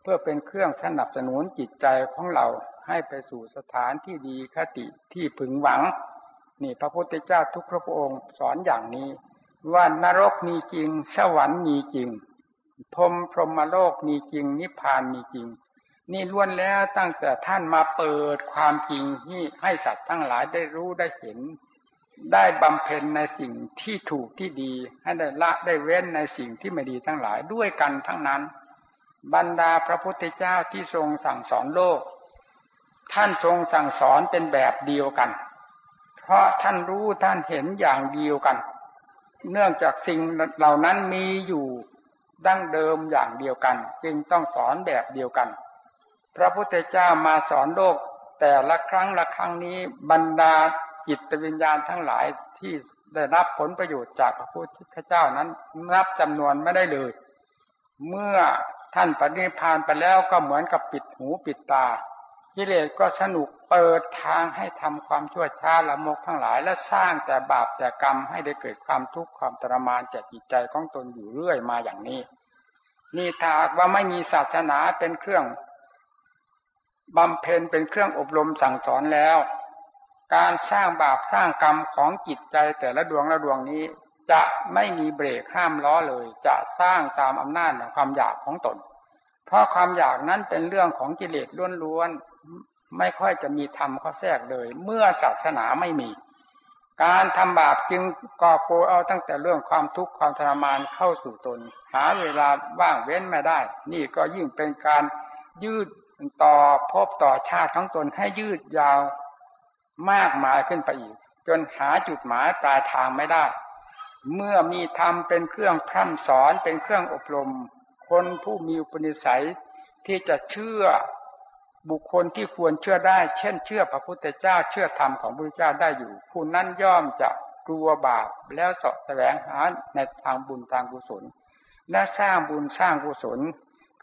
เพื่อเป็นเครื่องสนับสนุนจิตใจของเราให้ไปสู่สถานที่ดีคติที่พึงหวัง นี่พระพุทธเจ้าทุกพระองค์สอนอย่างนี้ ว่านรกมีจริง สวรรค์มีจริงพรมพรหมโลกมีจริง นิพพานมีจริง นี่ล้วนแล้วตั้งแต่ท่านมาเปิดความจริงที่ให้สัตว์ทั้งหลายได้รู้ได้เห็น ได้บำเพ็ญในสิ่งที่ถูกที่ดี ให้ได้ละได้เว้นในสิ่งที่ไม่ดีทั้งหลายด้วยกันทั้งนั้น บรรดาพระพุทธเจ้าที่ทรงสั่งสอนโลก ท่านทรงสั่งสอนเป็นแบบเดียวกัน เพราะท่านรู้ท่านเห็นอย่างเดียวกัน เนื่องจากสิ่งเหล่านั้นมีอยู่ดั้งเดิมอย่างเดียวกัน จึงต้องสอนแบบเดียวกัน พระพุทธเจ้ามาสอนโลกแต่ละครั้งละครั้งนี้บรรดา จิตวิญญาณทั้งหลายที่ได้รับผลประโยชน์จากพระพุทธเจ้านั้นนับจำนวนไม่ได้เลย เมื่อท่านปฏิพานไปแล้วก็เหมือนกับปิดหูปิดตากิเลสก็สนุกเปิดทางให้ทำความชั่วช้าละโมกทั้งหลาย และสร้างแต่บาปแต่กรรมให้ได้เกิดความทุกข์ความทรมานแก่จิตใจของตนอยู่เรื่อยมาอย่างนี้ นี่ถ้าว่าไม่มีศาสนาเป็นเครื่องบำเพ็ญเป็นเครื่องอบรมสั่งสอนแล้ว การสร้างบาปสร้างกรรมของจิตใจแต่ละดวงละดวงนี้ จะไม่มีเบรกห้ามล้อเลย จะสร้างตามอำนาจแห่งความอยากของตน เพราะความอยากนั้นเป็นเรื่องของกิเลสล้วนๆไม่ค่อยจะมีธรรมข้อแทรกเลย เมื่อศาสนาไม่มี การทำบาปจึงก่อโกยเอาตั้งแต่เรื่องความทุกข์ความทรมานเข้าสู่ตน หาเวลาว่างเว้นไม่ได้ นี่ก็ยิ่งเป็นการยืดต่อพบต่อชาติของตนให้ยืดยาว มากมายขึ้นไปอีก จนหาจุดหมายปลายทางไม่ได้ เมื่อมีธรรมเป็นเครื่องพร่ำสอนเป็นเครื่องอบรม คนผู้มีอุปนิสัยที่จะเชื่อบุคคลที่ควรเชื่อได้ เช่น เชื่อพระพุทธเจ้า เชื่อธรรมของพระพุทธเจ้าได้อยู่ผู้นั้นย่อมจะกลัวบาปแล้วสาะแสวงหาในทางบุญทางกุศล และสร้างบุญสร้างกุศล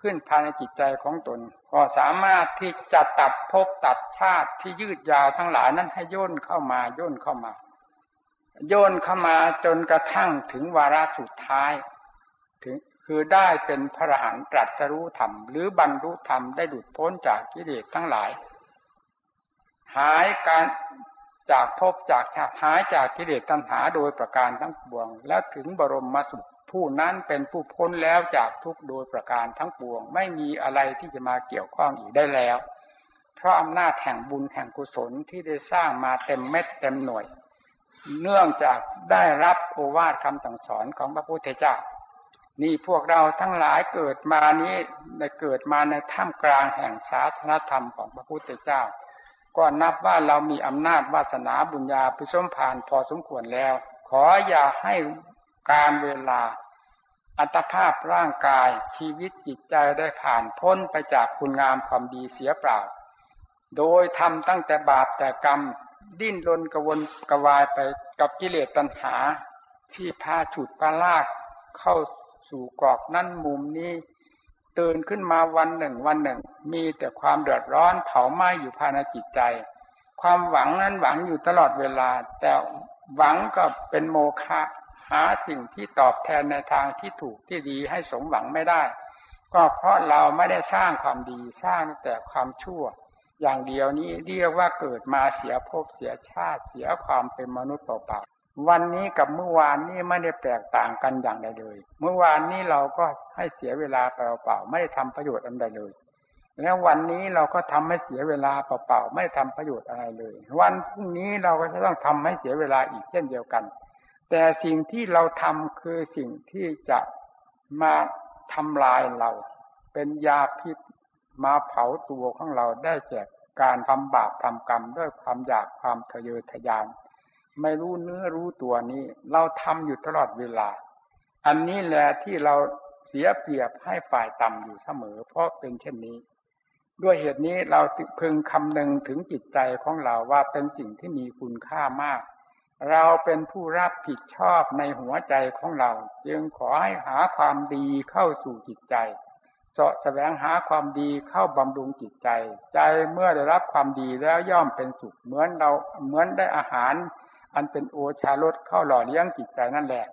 ขึ้นภายในจิตใจของตน ก็สามารถที่จะตัดภพตัดชาติที่ยืดยาวทั้งหลายนั้นให้ย่นเข้ามาย่นเข้ามา ย่นเข้ามาจนกระทั่งถึงวาระสุดท้าย ถึงคือได้เป็นพระหันตรัสรู้ธรรม หรือบรรลุธรรมได้ดุดพ้นจากกิเลสทั้งหลาย หายการจากภพจากชาติหายจากกิเลสตัณหาโดยประการทั้งปวง แล้วถึงบรมมาสุข ผู้นั้นเป็นผู้พ้นแล้วจากทุกโดยประการทั้งปวง ไม่มีอะไรที่จะมาเกี่ยวข้องอีกได้แล้ว เพราะอำนาจแห่งบุญแห่งกุศลที่ได้สร้างมาเต็มเม็ดเต็มหน่วย เนื่องจากได้รับโอวาทคำสั่งสอนของพระพุทธเจ้า นี่พวกเราทั้งหลายเกิดมานี้ได้เกิดมาในท่ามกลางแห่งศาสนธรรมของพระพุทธเจ้า ก็นับว่าเรามีอำนาจวาสนาบุญญาพิสมผ่านพอสมควรแล้ว ขออย่าให้การเวลา อัตภาพร่างกายชีวิตจิตใจได้ผ่านพ้นไปจากคุณงามความดีเสียเปล่า โดยทำตั้งแต่บาปแต่กรรม ดิ้นรนกระวนกระวายไปกับกิเลสตัณหา ที่พาฉุดพาลากเข้าสู่กรอบนั่นมุมนี้ ตื่นขึ้นมาวันหนึ่งวันหนึ่ง มีแต่ความเดือดร้อนเผาไหม้อยู่ภายในจิตใจ ความหวังนั้นหวังอยู่ตลอดเวลา แต่หวังก็เป็นโมฆะ หาสิ่งที่ตอบแทนในทางที่ถูกที่ดีให้สมหวังไม่ได้ ก็เพราะเราไม่ได้สร้างความดีสร้างแต่ความชั่ว อย่างเดียวนี้เรียกว่าเกิดมาเสียภพเสียชาติเสียความเป็นมนุษย์เปล่าๆวันนี้กับเมื่อวานนี้ไม่ได้แตกต่างกันอย่างใดเลย เมื่อวานนี้เราก็ให้เสียเวลาเปล่าๆไม่ได้ทำประโยชน์อันใดเลยแล้ววันนี้เราก็ทำให้เสียเวลาเปล่าๆไม่ทำประโยชน์อะไรเลย วันพรุ่งนี้เราก็จะต้องทำให้เสียเวลาอีกเช่นเดียวกัน แต่สิ่งที่เราทำคือสิ่งที่จะมาทำลายเรา เป็นยาพิษมาเผาตัวของเราได้จากการทำบาปทำกรรมด้วยความอยากความทะเยอทะยาน ไม่รู้เนื้อรู้ตัวนี้ เราทำอยู่ตลอดเวลา อันนี้แหละที่เราเสียเปรียบให้ฝ่ายต่ำอยู่เสมอ เพราะเป็นเช่นนี้ ด้วยเหตุนี้เราพึงคำนึงถึงจิตใจของเราว่าเป็นสิ่งที่มีคุณค่ามาก เราเป็นผู้รับผิดชอบในหัวใจของเรา จึงขอให้หาความดีเข้าสู่จิตใจเสาะแสวงหาความดีเข้าบำรุงจิตใจ ใจเมื่อได้รับความดีแล้วย่อมเป็นสุขเหมือนเราเหมือนได้อาหาร อันเป็นโอชารสเข้าหล่อเลี้ยงจิตใจนั่นแหละ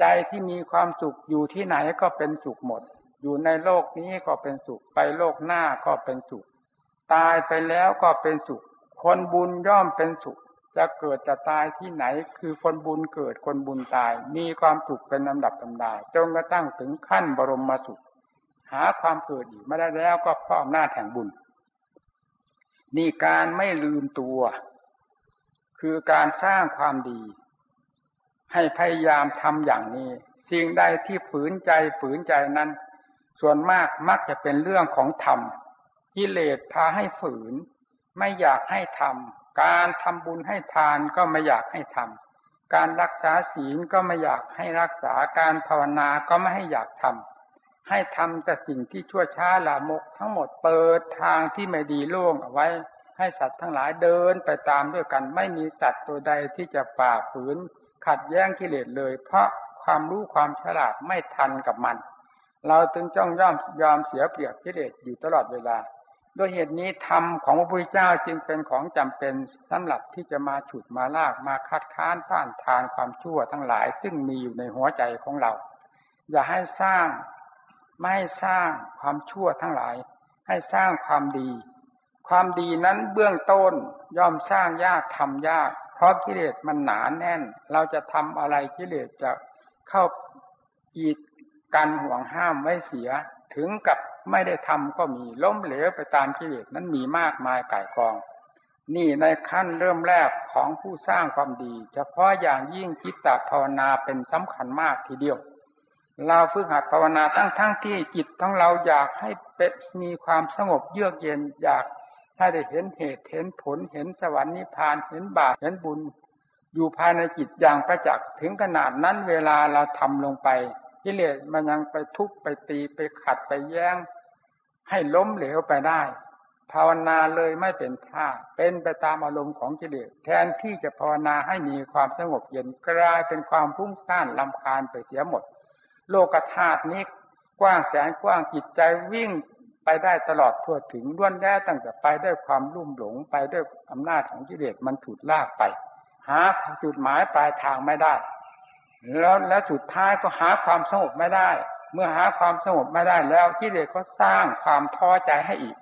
ใจที่มีความสุขอยู่ที่ไหนก็เป็นสุขหมด อยู่ในโลกนี้ก็เป็นสุขไปโลกหน้าก็เป็นสุข ตายไปแล้วก็เป็นสุข คนบุญย่อมเป็นสุข จะเกิดจะตายที่ไหนคือคนบุญเกิดคนบุญตาย มีความสุขเป็นลำดับลำดาจนกระทั่งถึงขั้นบรมมาสุข หาความเกิดอีกไม่ได้แล้วก็เพราะอำนาจแห่งบุญ นี่การไม่ลืมตัว คือการสร้างความดี ให้พยายามทำอย่างนี้ สิ่งใดที่ฝืนใจฝืนใจนั้น ส่วนมากมักจะเป็นเรื่องของธรรมกิเลสพาให้ฝืน ไม่อยากให้ทำ การทำบุญให้ทานก็ไม่อยากให้ทำการรักษาศีลก็ไม่อยากให้รักษาการภาวนาก็ไม่ให้อยากทำให้ทำแต่สิ่งที่ชั่วช้าละมกทั้งหมดเปิดทางที่ไม่ดีโล่งเอาไว้ ให้สัตว์ทั้งหลายเดินไปตามด้วยกันไม่มีสัตว์ตัวใดที่จะฝ่าฝืน ขัดแย้งกิเลสเลย เพราะความรู้ความฉลาดไม่ทันกับมัน เราจึงจ้องย่อมยอมเสียเปรียบกิเลสอยู่ตลอดเวลา โดยเหตุนี้ธรรมของพระพุทธเจ้าจึงเป็นของจำเป็นสำหรับที่จะมาฉุดมาลากมาคัดค้านต้านทานความชั่วทั้งหลาย ซึ่งมีอยู่ในหัวใจของเรา อย่าให้สร้างไม่ให้สร้างความชั่วทั้งหลาย ให้สร้างความดี ความดีนั้นเบื้องต้นย่อมสร้างยากทำยาก เพราะกิเลสมันหนาแน่น เราจะทำอะไรกิเลสจะเข้ากีดกันห่วงห้ามไว้เสียถึงกับ ไม่ได้ทำก็มีล้มเหลวไปตามกิเลสนั้นมีมากมายก่ายกอง นี่ในขั้นเริ่มแรกของผู้สร้างความดี เฉพาะอย่างยิ่งจิตตภาวนาเป็นสำคัญมากทีเดียว เราฝึกหัดภาวนาตั้งทั้งที่จิตของเราอยากให้เป็นมีความสงบเยือกเย็นอยากให้ได้เห็นเหตุเห็นผลเห็นสวรรค์นิพพานเห็นบาปเห็นบุญ อยู่ภายในจิตอย่างประจักษ์ถึงขนาดนั้นเวลาเราทำลงไป กิเลสมันยังไปทุบไปตีไปขัดไปแย้ง ให้ล้มเหลวไปได้ ภาวนาเลยไม่เป็นท่า เป็นไปตามอารมณ์ของกิเลสแทนที่จะภาวนาให้มีความสงบเย็นกลายเป็นความฟุ้งซ่านลำคาญไปเสียหมด โลกธาตุนี้กว้างแสนกว้างจิตใจวิ่งไปได้ตลอดทั่วถึงล้วนแด้ตั้งแต่ไปด้วยความลุ่มหลงไปด้วยอำนาจของกิเลสมันถูดลากไป หาจุดหมายปลายทางไม่ได้ แล้วแล้วสุดท้ายก็หาความสงบไม่ได้ เมื่อหาความสงบไม่ได้แล้วกิเลสก็สร้างความท้อใจให้อีก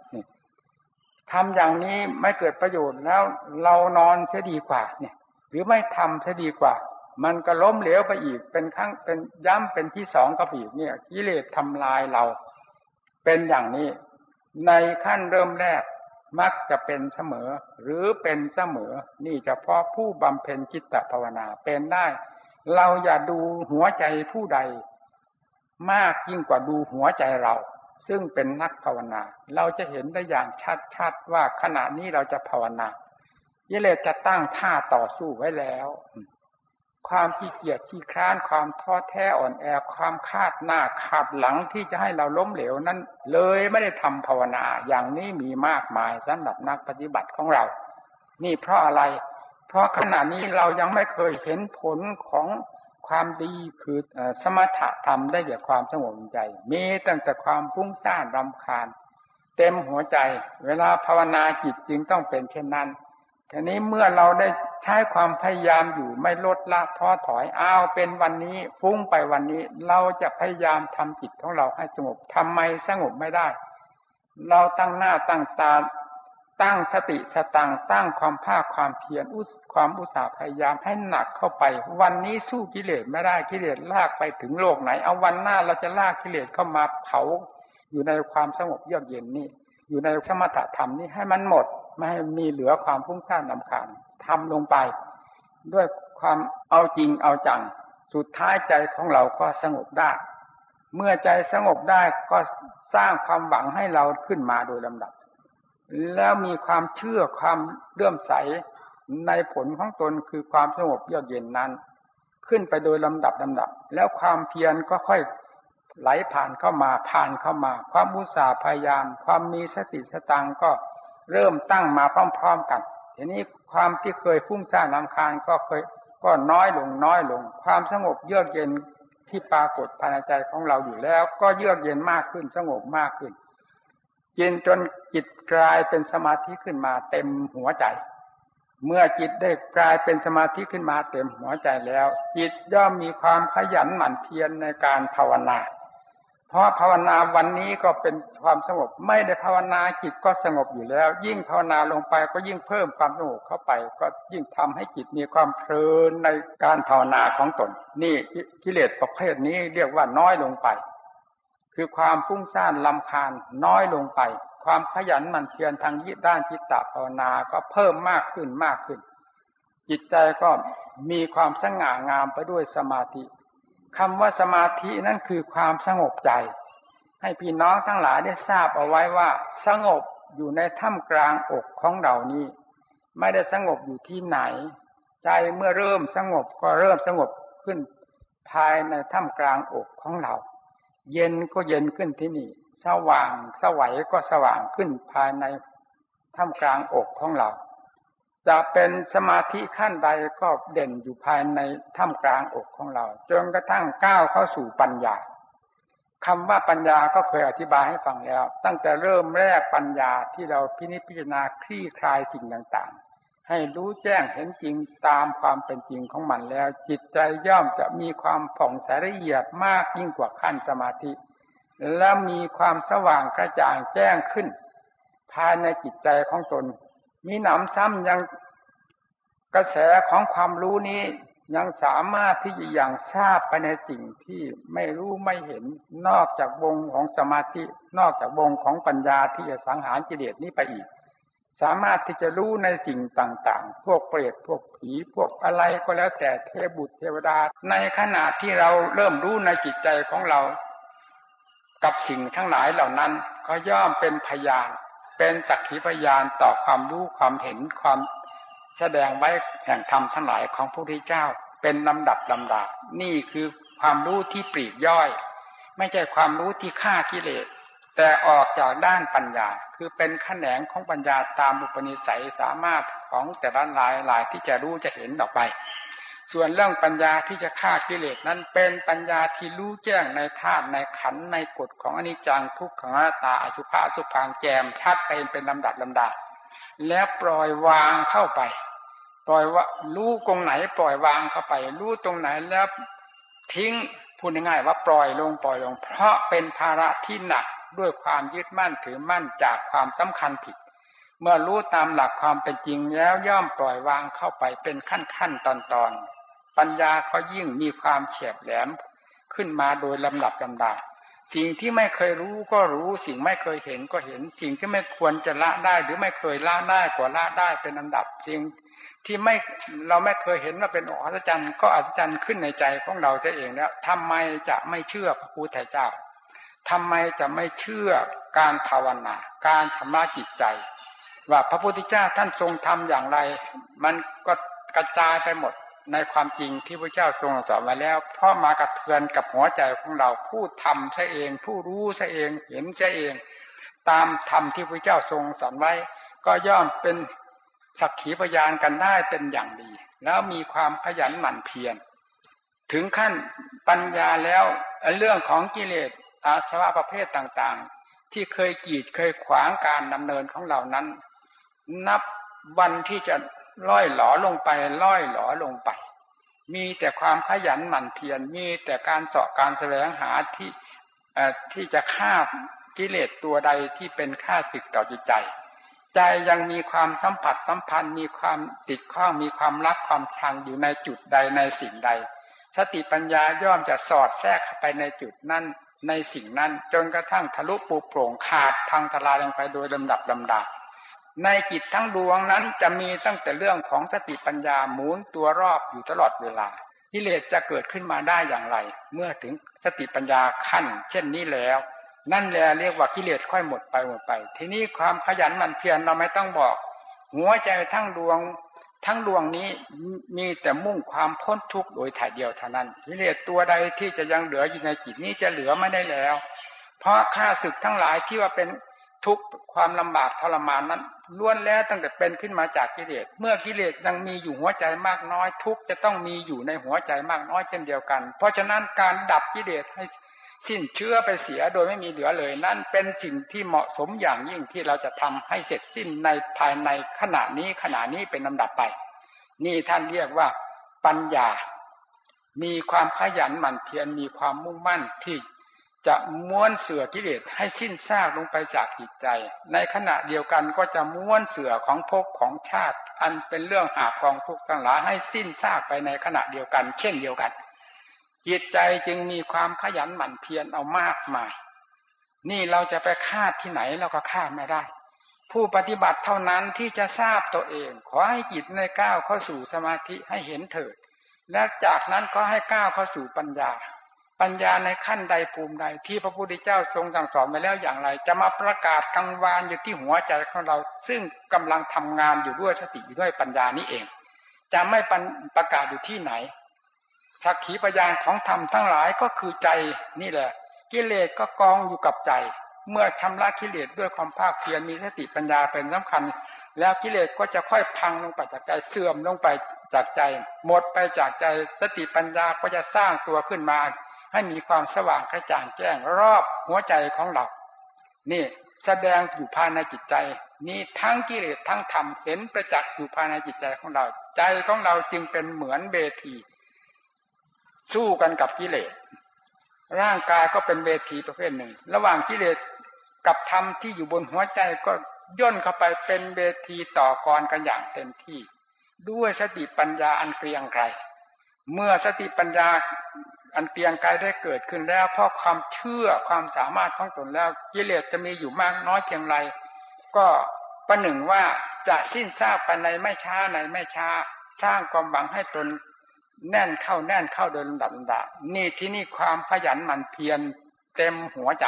ทำอย่างนี้ไม่เกิดประโยชน์แล้วเรานอนเสียดีกว่า เนี่ย หรือไม่ทำเสียดีกว่า มันก็ล้มเหลวไปอีกเป็นครั้งเป็นย้ำเป็นที่สองกับอีกเนี่ยกิเลสทำลายเรา เป็นอย่างนี้ ในขั้นเริ่มแรกมักจะเป็นเสมอ หรือเป็นเสมอ นี่เฉพาะผู้บำเพ็ญจิตตภาวนาเป็นได้ เราอย่าดูหัวใจผู้ใด มากยิ่งกว่าดูหัวใจเรา ซึ่งเป็นนักภาวนา เราจะเห็นได้อย่างชัดๆว่าขณะนี้เราจะภาวนาเยเลจะตั้งท่าต่อสู้ไว้แล้ว ความขี้เกียจขี้คร้านความท้อแท้อ่อนแอความคาดหน้าขาดหลังที่จะให้เราล้มเหลวนั้น เลยไม่ได้ทำภาวนา อย่างนี้มีมากมายสำหรับนักปฏิบัติของเรา นี่เพราะอะไร เพราะขณะนี้เรายังไม่เคยเห็นผลของความดีคือสมถะธรรมได้แก่ความสงบใจ มีตั้งแต่ความฟุ้งซ่านรำคาญ เต็มหัวใจ เวลาภาวนาจิตจึงต้องเป็นเช่นนั้นทีนี้เมื่อเราได้ใช้ความพยายามอยู่ไม่ลดละท้อถอยอ้าวเป็นวันนี้ฟุ้งไปวันนี้ เราจะพยายามทำจิตของเราให้สงบทำไมสงบไม่ได้ เราตั้งหน้าตั้งตา ตั้งสติสตังตั้งความภาคความเพียรอุสความอุตสาห์พยายามให้หนักเข้าไป วันนี้สู้กิเลสไม่ได้กิเลสลากไปถึงโลกไหน เอาวันหน้าเราจะลากกิเลสเข้ามาเผา อยู่ในความสงบเยือกเย็นนี่ อยู่ในสมถะธรรมนี่ให้มันหมด ไม่ให้มีเหลือความพุ่งข้านลำคาญทำลงไป ด้วยความเอาจริงเอาจังสุดท้ายใจของเราก็สงบได้ เมื่อใจสงบได้ก็สร้างความหวังให้เราขึ้นมาโดยลำดับ แล้วมีความเชื่อความเลื่อมใสในผลของตนคือความสงบเยือกเย็นนั้น ขึ้นไปโดยลำดับลำดับ แล้วความเพียรก็ค่อยไหลผ่านเข้ามาผ่านเข้ามา ความมุสาพยายาม ความมีสติสตังก็เริ่มตั้งมาพร้อมๆกัน ทีนี้ความที่เคยพุ่งสร้างลำคาญก็เคยก็น้อยลงน้อยลง ความสงบเยือกเย็นที่ปรากฏภายในใจของเราอยู่แล้ว ก็เยือกเย็นมากขึ้นสงบมากขึ้น เย็นจนจิตกลายเป็นสมาธิขึ้นมาเต็มหัวใจ เมื่อจิตได้กลายเป็นสมาธิขึ้นมาเต็มหัวใจแล้ว จิตย่อมมีความขยันหมั่นเพียรในการภาวนา เพราะภาวนาวันนี้ก็เป็นความสงบ ไม่ได้ภาวนาจิตก็สงบอยู่แล้ว ยิ่งภาวนาลงไปก็ยิ่งเพิ่มความสงบเข้าไป ก็ยิ่งทำให้จิตมีความเพลินในการภาวนาของตน นี่กิเลสประเภทนี้เรียกว่าน้อยลงไป คือความฟุ้งซ่านลำคาญน้อยลงไป ความขยันหมั่นเพียรทางยิด้านจิตตภาวนาก็เพิ่มมากขึ้นมากขึ้น จิตใจก็มีความสง่างามไปด้วยสมาธิคำว่าสมาธินั่นคือความสงบใจ ให้พี่น้องทั้งหลายได้ทราบเอาไว้ว่า สงบอยู่ในถ้ำกลางอกของเรานี้ ไม่ได้สงบอยู่ที่ไหน ใจเมื่อเริ่มสงบก็เริ่มสงบขึ้นภายในถ้ำกลางอกของเรา เย็นก็เย็นขึ้นที่นี่ สว่างสวัยก็สว่างขึ้นภายในถ้ำกลางอกของเรา จะเป็นสมาธิขั้นใดก็เด่นอยู่ภายในถ้ำกลางอกของเรา จนกระทั่งก้าวเข้าสู่ปัญญาคำว่าปัญญาก็เคยอธิบายให้ฟังแล้ว ตั้งแต่เริ่มแรกปัญญาที่เราพินิจพิจารณาคลี่คลายสิ่งต่างๆ ให้รู้แจ้งเห็นจริงตามความเป็นจริงของมันแล้ว จิตใจย่อมจะมีความผ่องใสละเอียดมากยิ่งกว่าขั้นสมาธิ และมีความสว่างกระจ่างแจ้งขึ้น ภายในจิตใจของตน มีหนำซ้ำยังกระแสของความรู้นี้ยังสามารถที่จะอย่างทราบไปในสิ่งที่ไม่รู้ไม่เห็นนอกจากวงของสมาธิ นอกจากวงของปัญญาที่จะสังหารกิเลสนี้ไปอีก สามารถที่จะรู้ในสิ่งต่างๆ พวกเปรต พวกผี พวกอะไรก็แล้วแต่เทพบุตรเทวดา ในขณะที่เราเริ่มรู้ในจิตใจของเรา กับสิ่งทั้งหลายเหล่านั้น ก็ย่อมเป็นพยาน เป็นสักขีพยานต่อความรู้ความเห็นความแสดงไว้แห่งธรรมทั้งหลายของพระพุทธเจ้า เป็นลำดับลำดา นี่คือความรู้ที่ปลีกย่อย ไม่ใช่ความรู้ที่ฆ่ากิเลส แต่ออกจากด้านปัญญา คือเป็นขแขนงของปัญญาตามอุปนิสัยสามารถของแต่ละลายลายที่จะรู้จะเห็นออกไป ส่วนเรื่องปัญญาที่จะฆ่ากิเลสนั้นเป็นปัญญาที่รู้แจ้งในธาตุในขันในกฎของอนิจจังทุกขังตาอสุภะสุพังแจมชัดไปเป็นลำดับลำดาแล้วปล่อยวางเข้าไป ปล่อยว่ารู้ตรงไหนปล่อยวางเข้าไป รู้ตรงไหนแล้วทิ้งพูดง่ายๆว่าปล่อยลงปล่อยลง เพราะเป็นภาระที่หนัก ด้วยความยึดมั่นถือมั่นจากความสำคัญผิด เมื่อรู้ตามหลักความเป็นจริงแล้วย่อมปล่อยวางเข้าไปเป็นขั้นขั้นตอนตอนปัญญาก็ยิ่งมีความเฉียบแหลมขึ้นมาโดยลำดับลำดาสิ่งที่ไม่เคยรู้ก็รู้สิ่งไม่เคยเห็นก็เห็น สิ่งที่ไม่ควรจะละได้หรือไม่เคยละได้กว่าละได้เป็นลำดับสิ่งที่ไม่เราไม่เคยเห็นว่าเป็นอัศจรรย์ก็อัศจรรย์ขึ้นในใจของเราเสียเองแล้วทำไมจะไม่เชื่อพระพุทธเจ้า ทำไมจะไม่เชื่อการภาวนา การชำรมะจิตใจ ว่าพระพุทธเจ้าท่านทรงทำอย่างไร มันก็กระจายไปหมดในความจริงที่พระเจ้าทรงสอนไว้แล้ว เพราะมากระเทือนกับหัวใจของเราผู้ทำซะเอง ผู้รู้ซะเองเห็นซะเอง ตามธรรมที่พระเจ้าทรงสอนไว้ ก็ย่อมเป็นสักขีพยานกันได้เป็นอย่างดี แล้วมีความขยันหมั่นเพียรถึงขั้นปัญญาแล้วเรื่องของกิเลส อาสวะประเภทต่างๆ ที่เคยกีดเคยขวางการดำเนินของเรานั้น นับวันที่จะล่อยหลอลงไปล่อยหลอลงไป มีแต่ความขยันหมั่นเพียรมีแต่การเสาะการแสวงหาที่ที่จะฆ่ากิเลสตัวใดที่เป็นฆ่าศึกต่อจิตใจ ใจยังมีความสัมผัสสัมพันธ์ มีความติดข้องมีความรักความชังอยู่ในจุดใดในสิ่งใด สติปัญญาย่อมจะสอดแทรกเข้าไปในจุดนั้น ในสิ่งนั้นจนกระทั่งทะลุปูโปร่งขาดทางทลายลงไปโดยลำดับลำดา ในจิตทั้งดวงนั้นจะมีตั้งแต่เรื่องของสติปัญญาหมุนตัวรอบอยู่ตลอดเวลากิเลสจะเกิดขึ้นมาได้อย่างไร เมื่อถึงสติปัญญาขั้น เช่นนี้แล้ว นั่นแหละเรียกว่ากิเลสค่อยหมดไปหมดไป ทีนี้ความขยันหมั่นเพียรเราไม่ต้องบอก หัวใจทั้งดวง ทั้งดวงนี้มีแต่มุ่งความพ้นทุกข์โดยถ่ายเดียวเท่านั้นกิเลสตัวใดที่จะยังเหลืออยู่ในจิตนี้จะเหลือไม่ได้แล้ว เพราะข้าศึกทั้งหลายที่ว่าเป็นทุกข์ความลำบากทรมานนั้นล้วนแล้วตั้งแต่เป็นขึ้นมาจากกิเลส เมื่อกิเลสยังมีอยู่หัวใจมากน้อย ทุกจะต้องมีอยู่ในหัวใจมากน้อยเช่นเดียวกัน เพราะฉะนั้นการดับกิเลสให้ สิ้นเชื้อไปเสียโดยไม่มีเหลือเลย นั่นเป็นสิ่งที่เหมาะสมอย่างยิ่งที่เราจะทำให้เสร็จสิ้นในภายในขณะนี้ขณะนี้เป็นลำดับไป นี่ท่านเรียกว่าปัญญา มีความขยันหมั่นเพียรมีความมุ่งมั่นที่จะม้วนเสือกิเลสให้สิ้นซากลงไปจากจิตใจ ในขณะเดียวกันก็จะม้วนเสือของภพของชาติ อันเป็นเรื่องหาบกองทุกข์ทั้งหลายให้สิ้นซากไปในขณะเดียวกัน เช่นเดียวกัน จิตใจจึงมีความขยันหมั่นเพียรเอามากมาย นี่เราจะไปคาดที่ไหนเราก็คาดไม่ได้ ผู้ปฏิบัติเท่านั้นที่จะทราบตัวเอง ขอให้จิตในก้าวเข้าสู่สมาธิให้เห็นเถิด และจากนั้นก็ให้ก้าวเข้าสู่ปัญญา ปัญญาในขั้นใดภูมิใดที่พระพุทธเจ้าทรงสั่งสอนไปแล้วอย่างไร จะมาประกาศกังวานอยู่ที่หัวใจของเรา ซึ่งกำลังทำงานอยู่ด้วยสติอยู่ด้วยปัญญานี้เอง จะไม่ประกาศอยู่ที่ไหน สักขีพยานของธรรมทั้งหลายก็คือใจนี่แหละ กิเลสก็กองอยู่กับใจ เมื่อชำระกิเลสด้วยความภาคเพียรมีสติปัญญาเป็นสำคัญ แล้วกิเลสก็จะค่อยพังลงไปจากใจเสื่อมลงไปจากใจ หมดไปจากใจสติปัญญาก็จะสร้างตัวขึ้นมา ให้มีความสว่างกระจ่างแจ้งรอบหัวใจของเรา นี่แสดงอยู่ภายในจิตใจ นี่ทั้งกิเลสทั้งธรรมเห็นประจักษ์อยู่ภายในจิตใจของเรา ใจของเราจึงเป็นเหมือนเบที สู้กันกับกิเลส ร่างกายก็เป็นเวทีประเภทหนึ่ง ระหว่างกิเลสกับธรรมที่อยู่บนหัวใจก็ย่นเข้าไปเป็นเวทีต่อกรกันอย่างเต็มที่ ด้วยสติปัญญาอันเกรียงไกรเมื่อสติปัญญาอันเปียงกายได้เกิดขึ้นแล้วเพราะความเชื่อความสามารถของตนแล้วกิเลสจะมีอยู่มากน้อยเพียงไร ก็ประหนึ่งว่าจะสิ้นซากไปในไม่ช้าในไม่ช้า สร้างความหวังให้ตน แน่นเข้าแน่นเข้าโดยลำดับลำดับนี่ที่นี่ความขยันหมั่นเพียรเต็มหัวใจ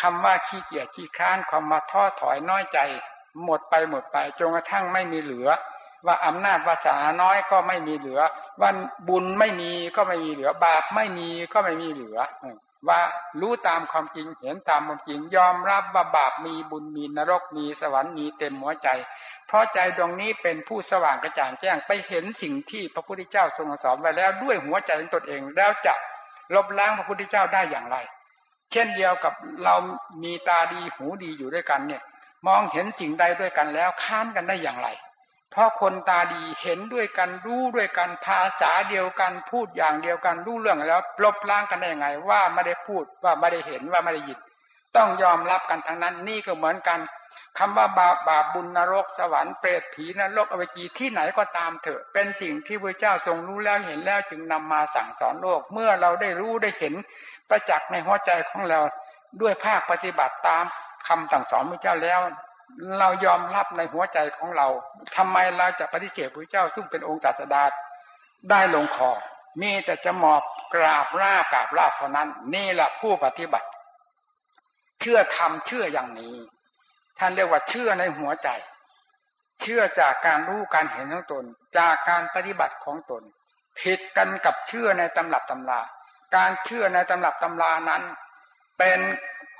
คำว่าขี้เกียจขี้ค้านความมาท้อถอยน้อยใจ หมดไปหมดไปจนกระทั่งไม่มีเหลือ ว่าอำนาจวาสนาน้อยก็ไม่มีเหลือวันบุญไม่มีก็ไม่มีเหลือบาปไม่มีก็ไม่มีเหลือว่ารู้ตามความจริงเห็นตามความจริงยอมรับว่าบาปมีบุญมีนรกมีสวรรค์มีเต็มหัวใจ เพราะใจดวงนี้เป็นผู้สว่างกระจ่างแจ้ง ไปเห็นสิ่งที่พระพุทธเจ้าทรงสอนไว้แล้วด้วยหัวใจของตนเองแล้วจะลบล้างพระพุทธเจ้าได้อย่างไร เช่นเดียวกับเรามีตาดีหูดีอยู่ด้วยกันเนี่ย มองเห็นสิ่งใดด้วยกันแล้วค้านกันได้อย่างไร เพราะคนตาดีเห็นด้วยกันรู้ด้วยกันภาษาเดียวกันพูดอย่างเดียวกันรู้เรื่องแล้วลบล้างกันได้ยังไง ว่าไม่ได้พูดว่าไม่ได้เห็นว่าไม่ได้ยินต้องยอมรับกันทั้งนั้น นี่ก็เหมือนกัน คำว่าบาปบาปบุญนรกสวรรค์เปรตผีนรกอเวจีที่ไหนก็ตามเถอะ เป็นสิ่งที่พระเจ้าทรงรู้แล้วเห็นแล้วจึงนำมาสั่งสอนโลก เมื่อเราได้รู้ได้เห็นประจักษ์ในหัวใจของเราด้วยภาคปฏิบัติตามคำสั่งสอนพระเจ้าแล้ว เรายอมรับในหัวใจของเราทำไมเราจะปฏิเสธพระเจ้าซึ่งเป็นองค์ศาสดาได้ลงคอมีแต่จะหมอบกราบราบกราบราบเท่านั้น นี่แหละผู้ปฏิบัติ เชื่อทำเชื่ออย่างนี้ ท่านเรียกว่าเชื่อในหัวใจ เชื่อจากการรู้การเห็นของตน จากการปฏิบัติของตน ผิดกันกับเชื่อในตำรับตำรา การเชื่อในตำรับตำรานั้น เป็น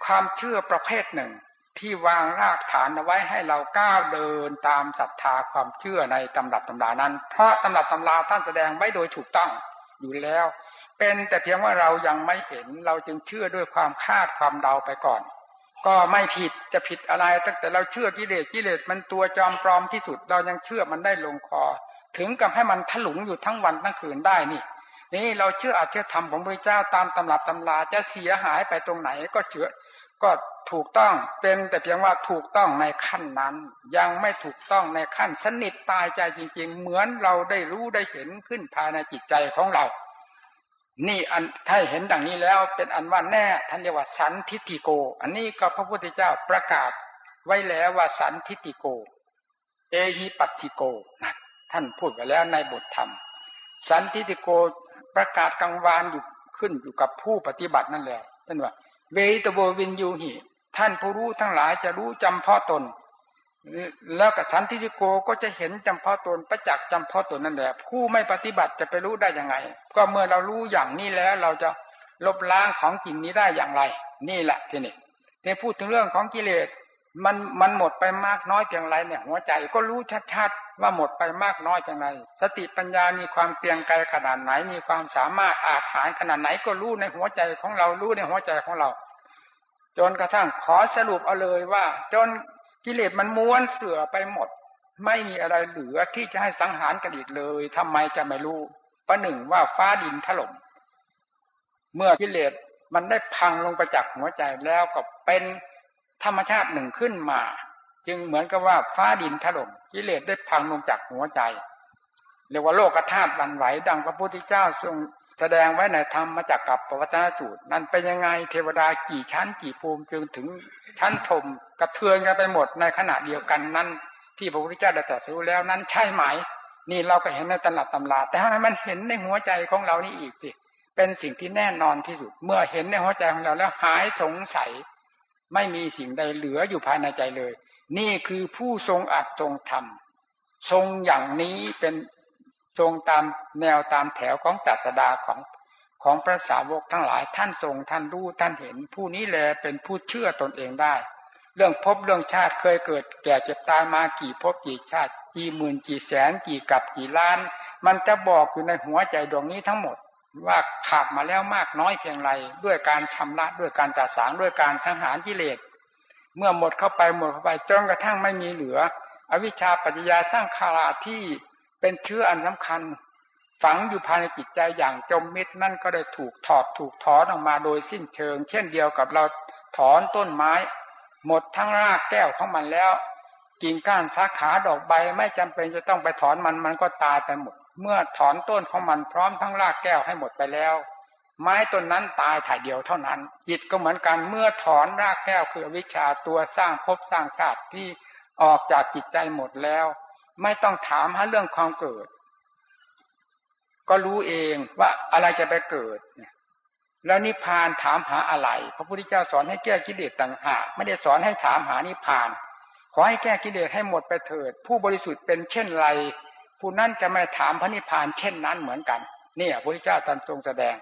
ความเชื่อประเภทหนึ่ง ที่วางรากฐานเอาไว้ให้เราก้าวเดินตามศรัทธาความเชื่อในตำรับตำรานั้น เพราะตำรับตำราท่านแสดงไว้โดยถูกต้องอยู่แล้ว เป็นแต่เพียงว่าเรายังไม่เห็นเราจึงเชื่อด้วยความคาดความเดาไปก่อน ก็ไม่ผิดจะผิดอะไรตั้งแต่เราเชื่อกิเลสกิเลสมันตัวจอมปลอมที่สุด เรายังเชื่อมันได้ลงคอ ถึงกับให้มันถลุงอยู่ทั้งวันทั้งคืนได้นี่ นี่เราเชื่ออาจจะทำของพระเจ้าตามตำรับตำราจะเสียหายไปตรงไหนก็เชื่อก็ถูกต้องเป็นแต่เพียงว่าถูกต้องในขั้นนั้น ยังไม่ถูกต้องในขั้นสนิทตายใจจริง ๆ เหมือนเราได้รู้ได้เห็นขึ้นภายในจิตใจของเรา นี่อันถ้าเห็นดังนี้แล้วเป็นอันว่าแน่ท่านเรียกว่าสันทิติโก อันนี้ก็พระพุทธเจ้าประกาศไว้แล้วว่าสันทิติโก เอหิปัสสิโกนะท่านพูดไว้แล้วในบทธรรม สันทิติโกประกาศกลางวานอยู่ขึ้นอยู่กับผู้ปฏิบัตินั่นแหละท่านว่า เวตโบวินยูหิท่านผู้รู้ทั้งหลายจะรู้จำเพาะตน แล้วกับสันติโกก็จะเห็นจำเพาะตนประจักษ์จำเพาะตนนั่นแหละผู้ไม่ปฏิบัติจะไปรู้ได้ยังไง ก็เมื่อเรารู้อย่างนี้แล้วเราจะลบล้างของกินนี้ได้อย่างไร นี่แหละทีนี้ในพูดถึงเรื่องของกิเลสมันมันหมดไปมากน้อยเพียงไรเนี่ย หัวใจก็รู้ชัดๆว่าหมดไปมากน้อยเพียงไรสติปัญญามีความเปลียงไกลขนาดไหน มีความสามารถอาจหารขนาดไหนก็รู้ในหัวใจของเรารู้ในหัวใจของเรา จนกระทั่งขอสรุปเอาเลยว่า จน กิเลสมันม้วนเสื่อไปหมด ไม่มีอะไรเหลือที่จะให้สังหารกันอีกเลยทำไมจะไม่รู้ประหนึ่งว่าฟ้าดินถล่มเมื่อกิเลสมันได้พังลงไปจากหัวใจแล้วก็เป็นธรรมชาติหนึ่งขึ้นมา จึงเหมือนกับว่าฟ้าดินถล่มกิเลสได้พังลงจากหัวใจเรียกว่าโลกธาตุวันไหวดังพระพุทธเจ้าทรง แสดงไว้ในธรรมมาจากกับปวัตนสูตร นั่นเป็นยังไงเทวดากี่ชั้นกี่ภูมิจึงถึงชั้นพรมกระเทือนกันไปหมดในขณะเดียวกันนั้น ที่พระพุทธเจ้าได้ตรัสรู้แล้วนั้นใช่ไหม นี่เราก็เห็นในตำรับตำรา แต่ให้มันเห็นในหัวใจของเรานี่อีกสิเป็นสิ่งที่แน่นอนที่สุด เมื่อเห็นในหัวใจของเราแล้วหายสงสัย ไม่มีสิ่งใดเหลืออยู่ภายในใจเลย นี่คือผู้ทรงอัดทรงธรรมทรงอย่างนี้เป็น ทรงตามแนวตามแถวของจัตดาของของพระสาวกทั้งหลายท่านทรงท่านรู้ท่านเห็น ผู้นี้แลเป็นผู้เชื่อตนเองได้ เรื่องพบเรื่องชาติเคยเกิด แก่เจ็บตายมากี่พบกี่ชาติ กี่หมื่นกี่แสนกี่กับกี่ล้าน มันจะบอกอยู่ในหัวใจดวงนี้ทั้งหมด ว่าขาดมาแล้วมากน้อยเพียงไรด้วยการชำระด้วยการจัดสางด้วยการสังหารกิเลสเมื่อหมดเข้าไปหมดเข้าไปจนกระทั่งไม่มีเหลือ อวิชชาปัญญาสร้างคาราที่ เป็นเชื้ออันสำคัญ ฝังอยู่ภายในจิตใจอย่างจมมิดนั่นก็ได้ถูกถอดถูกถอนออกมาโดยสิ้นเชิง เช่นเดียวกับเราถอนต้นไม้ หมดทั้งรากแก้วของมันแล้วกิ่งก้านสาขาดอกใบไม่จำเป็นจะต้องไปถอนมันมันก็ตายไปหมด เมื่อถอนต้นของมันพร้อมทั้งรากแก้วให้หมดไปแล้ว ไม้ต้นนั้นตายถ่ายเดียวเท่านั้น จิตก็เหมือนกันเมื่อถอนรากแก้วคือวิชาตัวสร้างภพสร้างชาติที่ออกจากจิตใจหมดแล้ว ไม่ต้องถามหาเรื่องความเกิด ก็รู้เองว่าอะไรจะไปเกิด แล้วนิพพานถามหาอะไร พระพุทธเจ้าสอนให้แก้กิเลสต่างหากไม่ได้สอนให้ถามหานิพพาน ขอให้แก้กิเลสให้หมดไปเถิด ผู้บริสุทธิ์เป็นเช่นไร ผู้นั้นจะไม่ถามพระนิพพานเช่นนั้นเหมือนกันเนี่ยพระพุทธเจ้าตรัสทรงแสดง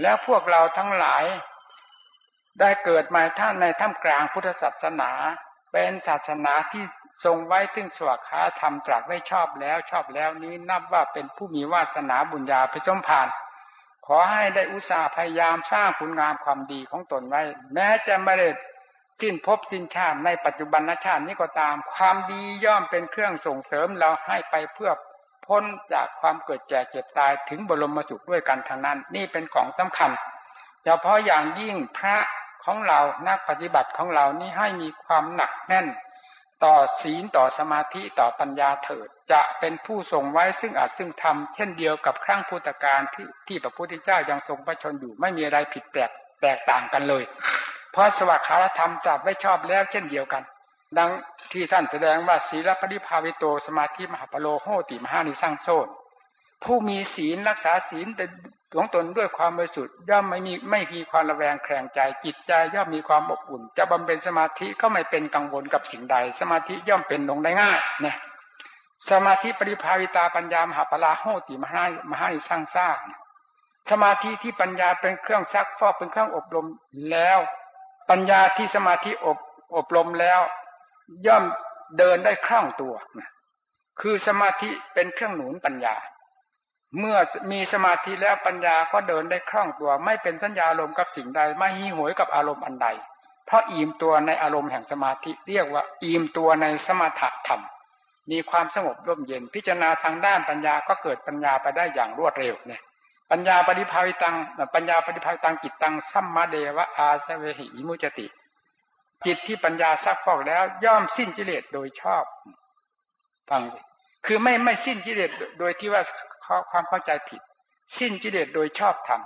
แล้วพวกเราทั้งหลาย ได้เกิดมาท่านในท่ามกลางพุทธศาสนา เป็นศาสนาที่ ทรงไว้ซึ่งสวากขาธรรมตรัสไว้ชอบแล้วชอบแล้วนี้นับว่าเป็นผู้มีวาสนาบุญญาพิสมผ่านขอให้ได้อุตสาห์พยายามสร้างคุณงามความดีของตนไว้ แม้จะไม่ได้สิ้นภพสิ้นชาติในปัจจุบันชาตินี้ก็ตาม ความดีย่อมเป็นเครื่องส่งเสริมเราให้ไปเพื่อพ้นจากความเกิดแก่เจ็บตายถึงบรมสุขด้วยกันทางนั้น นี่เป็นของสำคัญเฉพาะอย่างยิ่งพระของเรานักปฏิบัติของเรานี่ให้มีความหนักแน่น ต่อศีลต่อสมาธิต่อปัญญาเถิด จะเป็นผู้ทรงไว้ซึ่งอาจซึ่งทำเช่นเดียวกับครั้งพุทธกาลที่ที่พระพุทธเจ้ายังทรงพระชนอยู่ไม่มีอะไรผิดแปลกแตกต่างกันเลย เพราะสวัสดิธรรมจับไว้ชอบแล้วเช่นเดียวกัน ดังที่ท่านแสดงว่าศีลปฏิภาวิโตสมาธิมหาปโลโหติมหานิสังโซนผู้มีศีลรักษาศีลแต่ ของตนด้วยความบริสุทธิ์ย่อมไม่มีไม่มีความระแวงแข็งใจ จิตใจย่อมมีความอบอุ่น จะบำเพ็ญสมาธิก็ไม่เป็นกังวลกับสิ่งใด สมาธิย่อมเป็นลงได้ง่ายนี่ยสมาธิปริภาวิตาปัญญามหาปลาโหติมหามหานิสร้างสร้างสมาธิที่ปัญญาเป็นเครื่องซักฟอกเป็นเครื่องอบรมแล้ว ปัญญาที่สมาธิอบอบรมแล้ว ย่อมเดินได้คล่องตัว คือสมาธิเป็นเครื่องหนุนปัญญา เมื่อมีสมาธิแล้วปัญญาก็เดินได้คล่องตัว ไม่เป็นสัญญาอารมณ์กับสิ่งใด ไม่หิหวยกับอารมณ์อันใด เพราะอิ่มตัวในอารมณ์แห่งสมาธิเรียกว่าอิ่มตัวในสมถะธรรม มีความสงบร่มเย็นพิจารณาทางด้านปัญญาก็เกิดปัญญาไปได้อย่างรวดเร็วเนี่ยปัญญาปฏิภาวิตังปัญญาปฏิภาวิตังจิตตังสัมมาเดวะอาสเวหิมุจติ จิตที่ปัญญาซักฟอกแล้วย่อมสิ้นกิเลสโดยชอบฟังคือไม่ไม่สิ้นกิเลสโดยที่ว่า ความเข้าใจผิด สิ้นกิเลสโดยชอบธรรม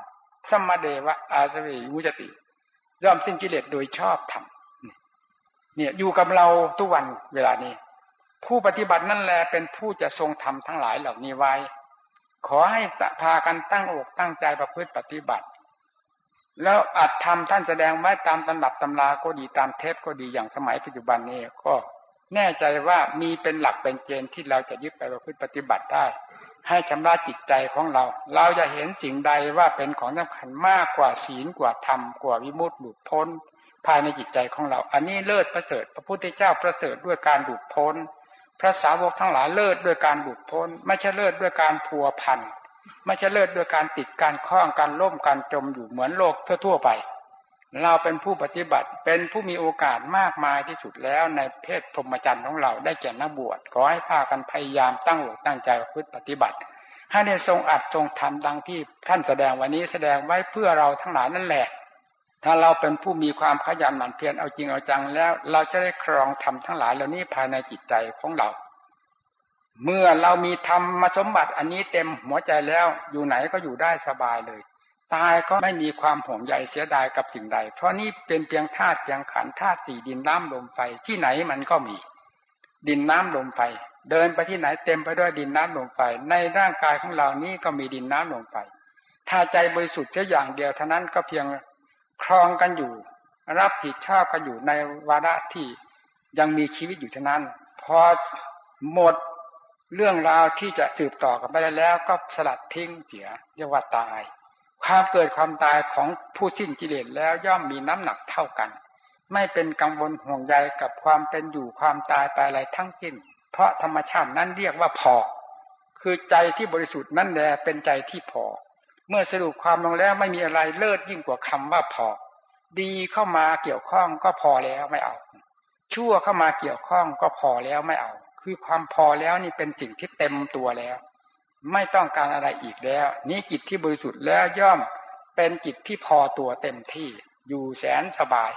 สมมาเดวะอาสเวมุจติย่อมสิ้นกิเลสโดยชอบธรรมเนี่ยอยู่กับเราทุกวันเวลานี้ ผู้ปฏิบัตินั่นแหละเป็นผู้จะทรงธรรมทั้งหลายเหล่านี้ไว้ ขอให้พากันตั้งอกตั้งใจประพฤติปฏิบัติ แล้วอัดทำท่านแสดงไว้ตามตำรับตำราก็ดีตามเทปก็ดีอย่างสมัยปัจจุบันนี้ก็ แน่ใจว่ามีเป็นหลักเป็นเกณฑ์ที่เราจะยึดไปประพฤติปฏิบัติได้ ให้ชำระจิตใจของเรา เราจะเห็นสิ่งใดว่าเป็นของสำคัญมากกว่าศีลกว่าธรรมกว่าวิมุตติหลุดพ้น ภายในจิตใจของเรา อันนี้เลิศประเสริฐ พระพุทธเจ้าประเสริฐด้วยการหลุดพ้น พระสาวกทั้งหลายเลิศด้วยการหลุดพ้น ไม่ใช่เลิศด้วยการพัวพันไม่ใช่เลิศด้วยการติดการคล้องการล่มการจมอยู่เหมือนโลกทั่วๆไป เราเป็นผู้ปฏิบัติเป็นผู้มีโอกาสมากมายที่สุดแล้วในเพศพรหมจรรย์ของเราได้แก่นักบวชขอให้พากันพยายามตั้งอกตั้งใจพฤติปฏิบัติ ให้ได้ทรงอัดทรงทำดังที่ท่านแสดงวันนี้แสดงไว้เพื่อเราทั้งหลายนั่นแหละ ถ้าเราเป็นผู้มีความขยันหมั่นเพียรเอาจริงเอาจังแล้ว เราจะได้ครองทำทั้งหลายเหล่านี้ภายในจิตใจของเรา เมื่อเรามีธรรมสมบัติอันนี้เต็มหัวใจแล้วอยู่ไหนก็อยู่ได้สบายเลย ตายก็ไม่มีความห่วงใยเสียดายกับสิ่งใด เพราะนี่เป็นเพียงธาตุเพียงขันธาตุสี่ดินน้ำลมไฟที่ไหนมันก็มี ดินน้ำลมไฟ เดินไปที่ไหนเต็มไปด้วยดินน้ำลมไฟ ในร่างกายของเรานี้ก็มีดินน้ำลมไฟ ถ้าใจบริสุทธิ์แค่อย่างเดียวเท่านั้นก็เพียงครองกันอยู่ รับผิดชอบกันอยู่ในวาระที่ยังมีชีวิตอยู่เท่านั้น พอหมดเรื่องราวที่จะสืบต่อกันไปแล้วก็สลัดทิ้งเสียเรียกว่าตาย ความเกิดความตายของผู้สิ้นกิเลสแล้วย่อมมีน้ำหนักเท่ากัน ไม่เป็นกังวลห่วงใยกับความเป็นอยู่ความตายไปอะไรทั้งสิ้น เพราะธรรมชาตินั้นเรียกว่าพอ คือใจที่บริสุทธิ์นั่นแหละเป็นใจที่พอ เมื่อสรุปความลงแล้วไม่มีอะไรเลิศยิ่งกว่าคำว่าพอ ดีเข้ามาเกี่ยวข้องก็พอแล้วไม่เอา ชั่วเข้ามาเกี่ยวข้องก็พอแล้วไม่เอา คือความพอแล้วนี่เป็นสิ่งที่เต็มตัวแล้ว ไม่ต้องการอะไรอีกแล้ว นี่จิตที่บริสุทธิ์แล้วย่อมเป็นจิตที่พอตัวเต็มที่ อยู่แสนสบาย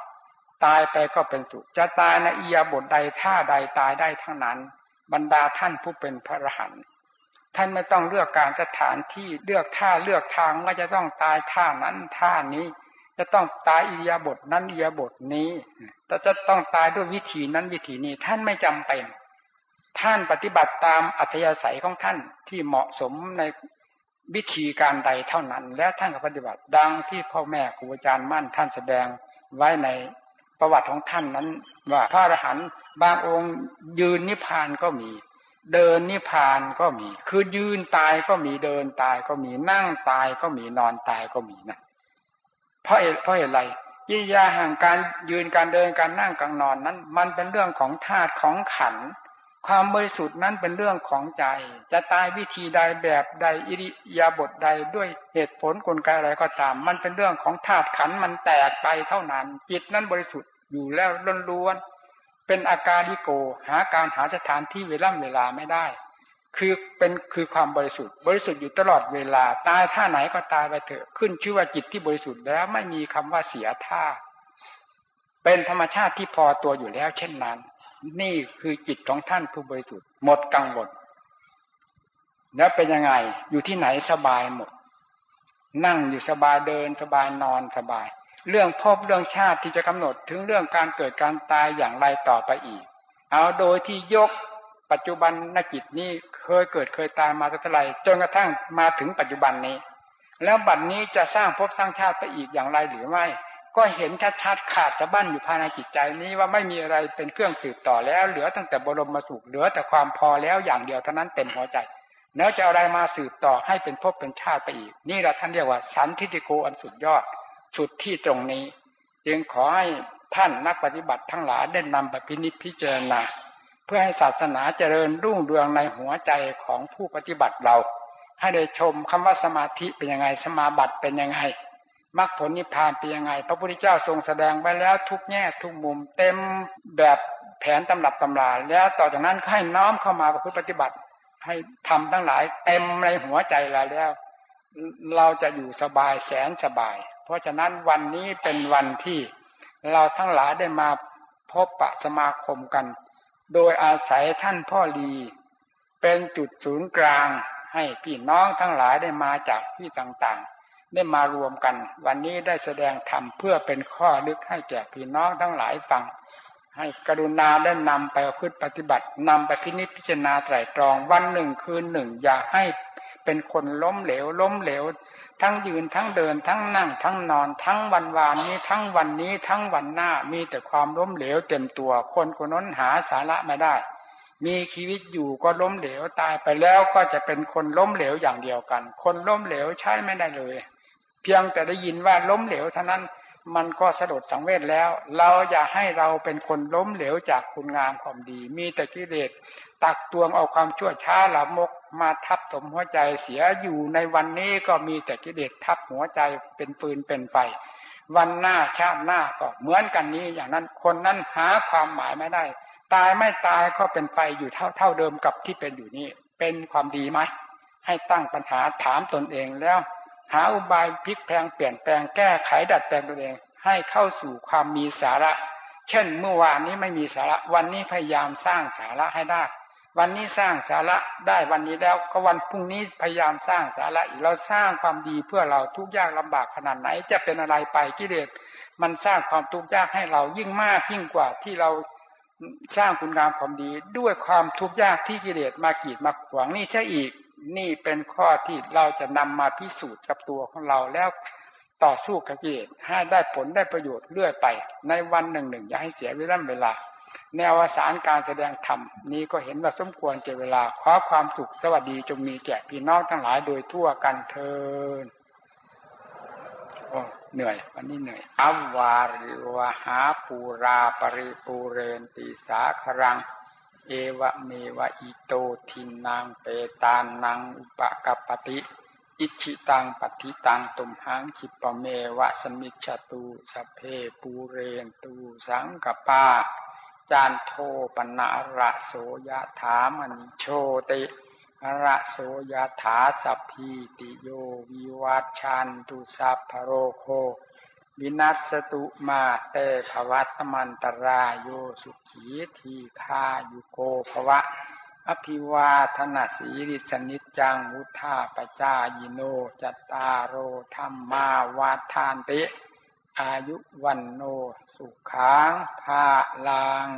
ตายไปก็เป็นสุข จะตายในอียาบทใดท่าใดตายได้ทั้งนั้น บรรดาท่านผู้เป็นพระอรหันต์ท่านไม่ต้องเลือกการสถานที่เลือกท่าเลือกทางว่าจะต้องตายท่านั้นท่านี้ จะต้องตายอิยาบทนั้นอิยาบทนี้แต่จะต้องตายด้วยวิธีนั้นวิธีนี้ ท่านไม่จำเป็น ท่านปฏิบัติตามอัธยาศัยของท่านที่เหมาะสมในวิธีการใดเท่านั้น และท่านก็ปฏิบัติดังที่พ่อแม่ครูอาจารย์มั่นท่านแสดงไว้ในประวัติของท่านนั้น ว่าพระอรหันต์บางองค์ยืนนิพพานก็มี เดินนิพพานก็มี คือยืนตายก็มีเดินตายก็มีนั่งตายก็มีนอนตายก็มีนะเพราะเพราะอะไรยิยาห่างการยืนการเดินการนั่งการนอนนั้น มันเป็นเรื่องของธาตุของขัน ความบริสุทธิ์นั้นเป็นเรื่องของใจ จะตายวิธีใดแบบใดอิริยาบถใดด้วยเหตุผลกลไกอะไรก็ตาม มันเป็นเรื่องของธาตุขันมันแตกไปเท่านั้น จิตนั้นบริสุทธิ์อยู่แล้วล้วนเป็นอาการิโก หาการหาสถานที่เวลาเวลาไม่ได้ คือเป็นคือความบริสุทธิ์ บริสุทธิ์อยู่ตลอดเวลา ตายท่าไหนก็ตายไปเถอะขึ้นชื่อว่าจิตที่บริสุทธิ์แล้วไม่มีคำว่าเสียท่า เป็นธรรมชาติที่พอตัวอยู่แล้ว เช่นนั้น นี่คือจิตของท่านผู้บริสุทธิ์หมดกังวลแล้วเป็นยังไงอยู่ที่ไหนสบายหมด นั่งอยู่สบายเดินสบายนอนสบาย เรื่องพบเรื่องชาติที่จะกำหนดถึงเรื่องการเกิดการตายอย่างไรต่อไปอีก เอาโดยที่ยกปัจจุบันนกิจนี้เคยเกิดเคยตายมาสักเท่าไหร่จนกระทั่งมาถึงปัจจุบันนี้ แล้วบัดนนี้จะสร้างภพสร้างชาติไปอีกอย่างไรหรือไม่ ก็เห็นชัดๆขาดจะบั้นอยู่ภายในจิตใจนี้ว่าไม่มีอะไรเป็นเครื่องสืบต่อแล้ว เหลือตั้งแต่บรมมาสุขเหลือแต่ความพอแล้วอย่างเดียวเท่านั้นเต็มหัวใจ แล้วจะอะไรมาสืบต่อให้เป็นภพเป็นชาติไปอีก นี่แหละท่านเรียกว่าสันทิติโกอันสุดยอดสุดที่ตรงนี้ จึงขอให้ท่านนักปฏิบัติทั้งหลายได้นำไปพินิจพิจารณาเพื่อให้ศาสนาเจริญรุ่งเรืองในหัวใจของผู้ปฏิบัติเรา ให้ได้ชมคำว่าสมาธิเป็นยังไงสมาบัติเป็นยังไง มรรคผลนิพพานเป็นยังไง พระพุทธเจ้าทรงแสดงไว้แล้วทุกแง่ทุกมุม เต็มแบบแผนตำรับตำราแล้วต่อจากนั้นให้น้อมเข้ามาประพฤติปฏิบัติ ให้ทำทั้งหลายเต็มในหัวใจเราแล้ว เราจะอยู่สบายแสนสบาย เพราะฉะนั้นวันนี้เป็นวันที่เราทั้งหลายได้มาพบปะสมาคมกัน โดยอาศัยท่านพ่อลีเป็นจุดศูนย์กลางให้พี่น้องทั้งหลายได้มาจากที่ต่างๆ ได้มารวมกัน วันนี้ได้แสดงธรรมเพื่อเป็นข้อลึกให้แก่พี่น้องทั้งหลายฟัง ให้กรุณาได้นำไปพึ่ปฏิบัตินำไปพินิจพิจารณาไตรตรองวันหนึ่งคืนหนึ่ง อย่าให้เป็นคนล้มเหลวล้มเหลว ทั้งยืนทั้งเดินทั้งนั่ง ทั้งนอน ทั้งวันวานนี้ ทั้งวันนี้ทั้งวันหน้ามีแต่ความล้มเหลวเต็มตัว คนคนนั้นหาสาระไม่ได้ มีชีวิตอยู่ก็ล้มเหลวตายไปแล้วก็จะเป็นคนล้มเหลวอย่างเดียวกัน คนล้มเหลวใช้ไม่ได้เลย เพียงแต่ได้ยินว่าล้มเหลวเท่านั้นมันก็สะดุดสังเวชแล้ว เราอย่าให้เราเป็นคนล้มเหลวจากคุณงามความดี มีแต่กิเลสตักตวงเอาความชั่วช้าหลามกมาทับถมหัวใจเสียอยู่ในวันนี้ก็มีแต่กิเลสทับหัวใจเป็นฟืนเป็นไฟ วันหน้าชาติหน้าก็เหมือนกันนี้อย่างนั้นคนนั้นหาความหมายไม่ได้ ตายไม่ตายก็เป็นไปอยู่เท่าเท่าเดิมกับที่เป็นอยู่นี่เป็นความดีไหมให้ตั้งปัญหาถามตนเองแล้ว หาอุบายพลิกแพงเปลี่ยนแปลงแก้ไขดัดแปลงตนเอง ให้เข้าสู่ความมีสาระ เช่น เมื่อวานนี้ไม่มีสาระ วันนี้พยายามสร้างสาระให้ได้ วันนี้สร้างสาระได้วันนี้แล้วก็วันพรุ่งนี้พยายามสร้างสาระอีกเราสร้างความดีเพื่อเราทุกยากลำบากขนาดไหน จะเป็นอะไรไปกิเลสมันสร้างความทุกข์ยากให้เรายิ่งมากยิ่งกว่าที่เราสร้างคุณงามความดีด้วยความทุกข์ยากที่กิเลสมากีดมาขวางนี่ใช่อีก นี่เป็นข้อที่เราจะนำมาพิสูจน์กับตัวของเราแล้วต่อสู้กับกิเลสให้ได้ผลได้ประโยชน์เรื่อยไป ในวันหนึ่งหนึ่งอย่าให้เสียเวลาเวลา ในอวสานการแสดงธรรมนี้ก็เห็นว่าสมควรเจเวลาขอความสุขสวัสดีจงมีแก่พี่น้องทั้งหลายโดยทั่วกันเทินโอ้เหนื่อย วันนี้เหนื่อยอวาริวหาปูราปริปูเรนติสาครัง เอวะเมวะอิโตทินนางเปตานนางอุปกปติ อิจฉิตังปัตถิตังตุมหัง ขิปปเมวะสมิชฌตุ สัพเพปูเรนตุ สังกัปปาจันโทปัณณรโสยถามณิโชติรโสยถาสัพพีติโยวิวัชชันตุสัพพโรโค วินัสสตุมาเตภวัตวันตราโยสุขีทีฆายุโกภวะ อภิวาทนาสีริสนิจังวุธาปจายิโนจตารโรธรรมาวาทานติ อายุวันโนสุขังภาลัง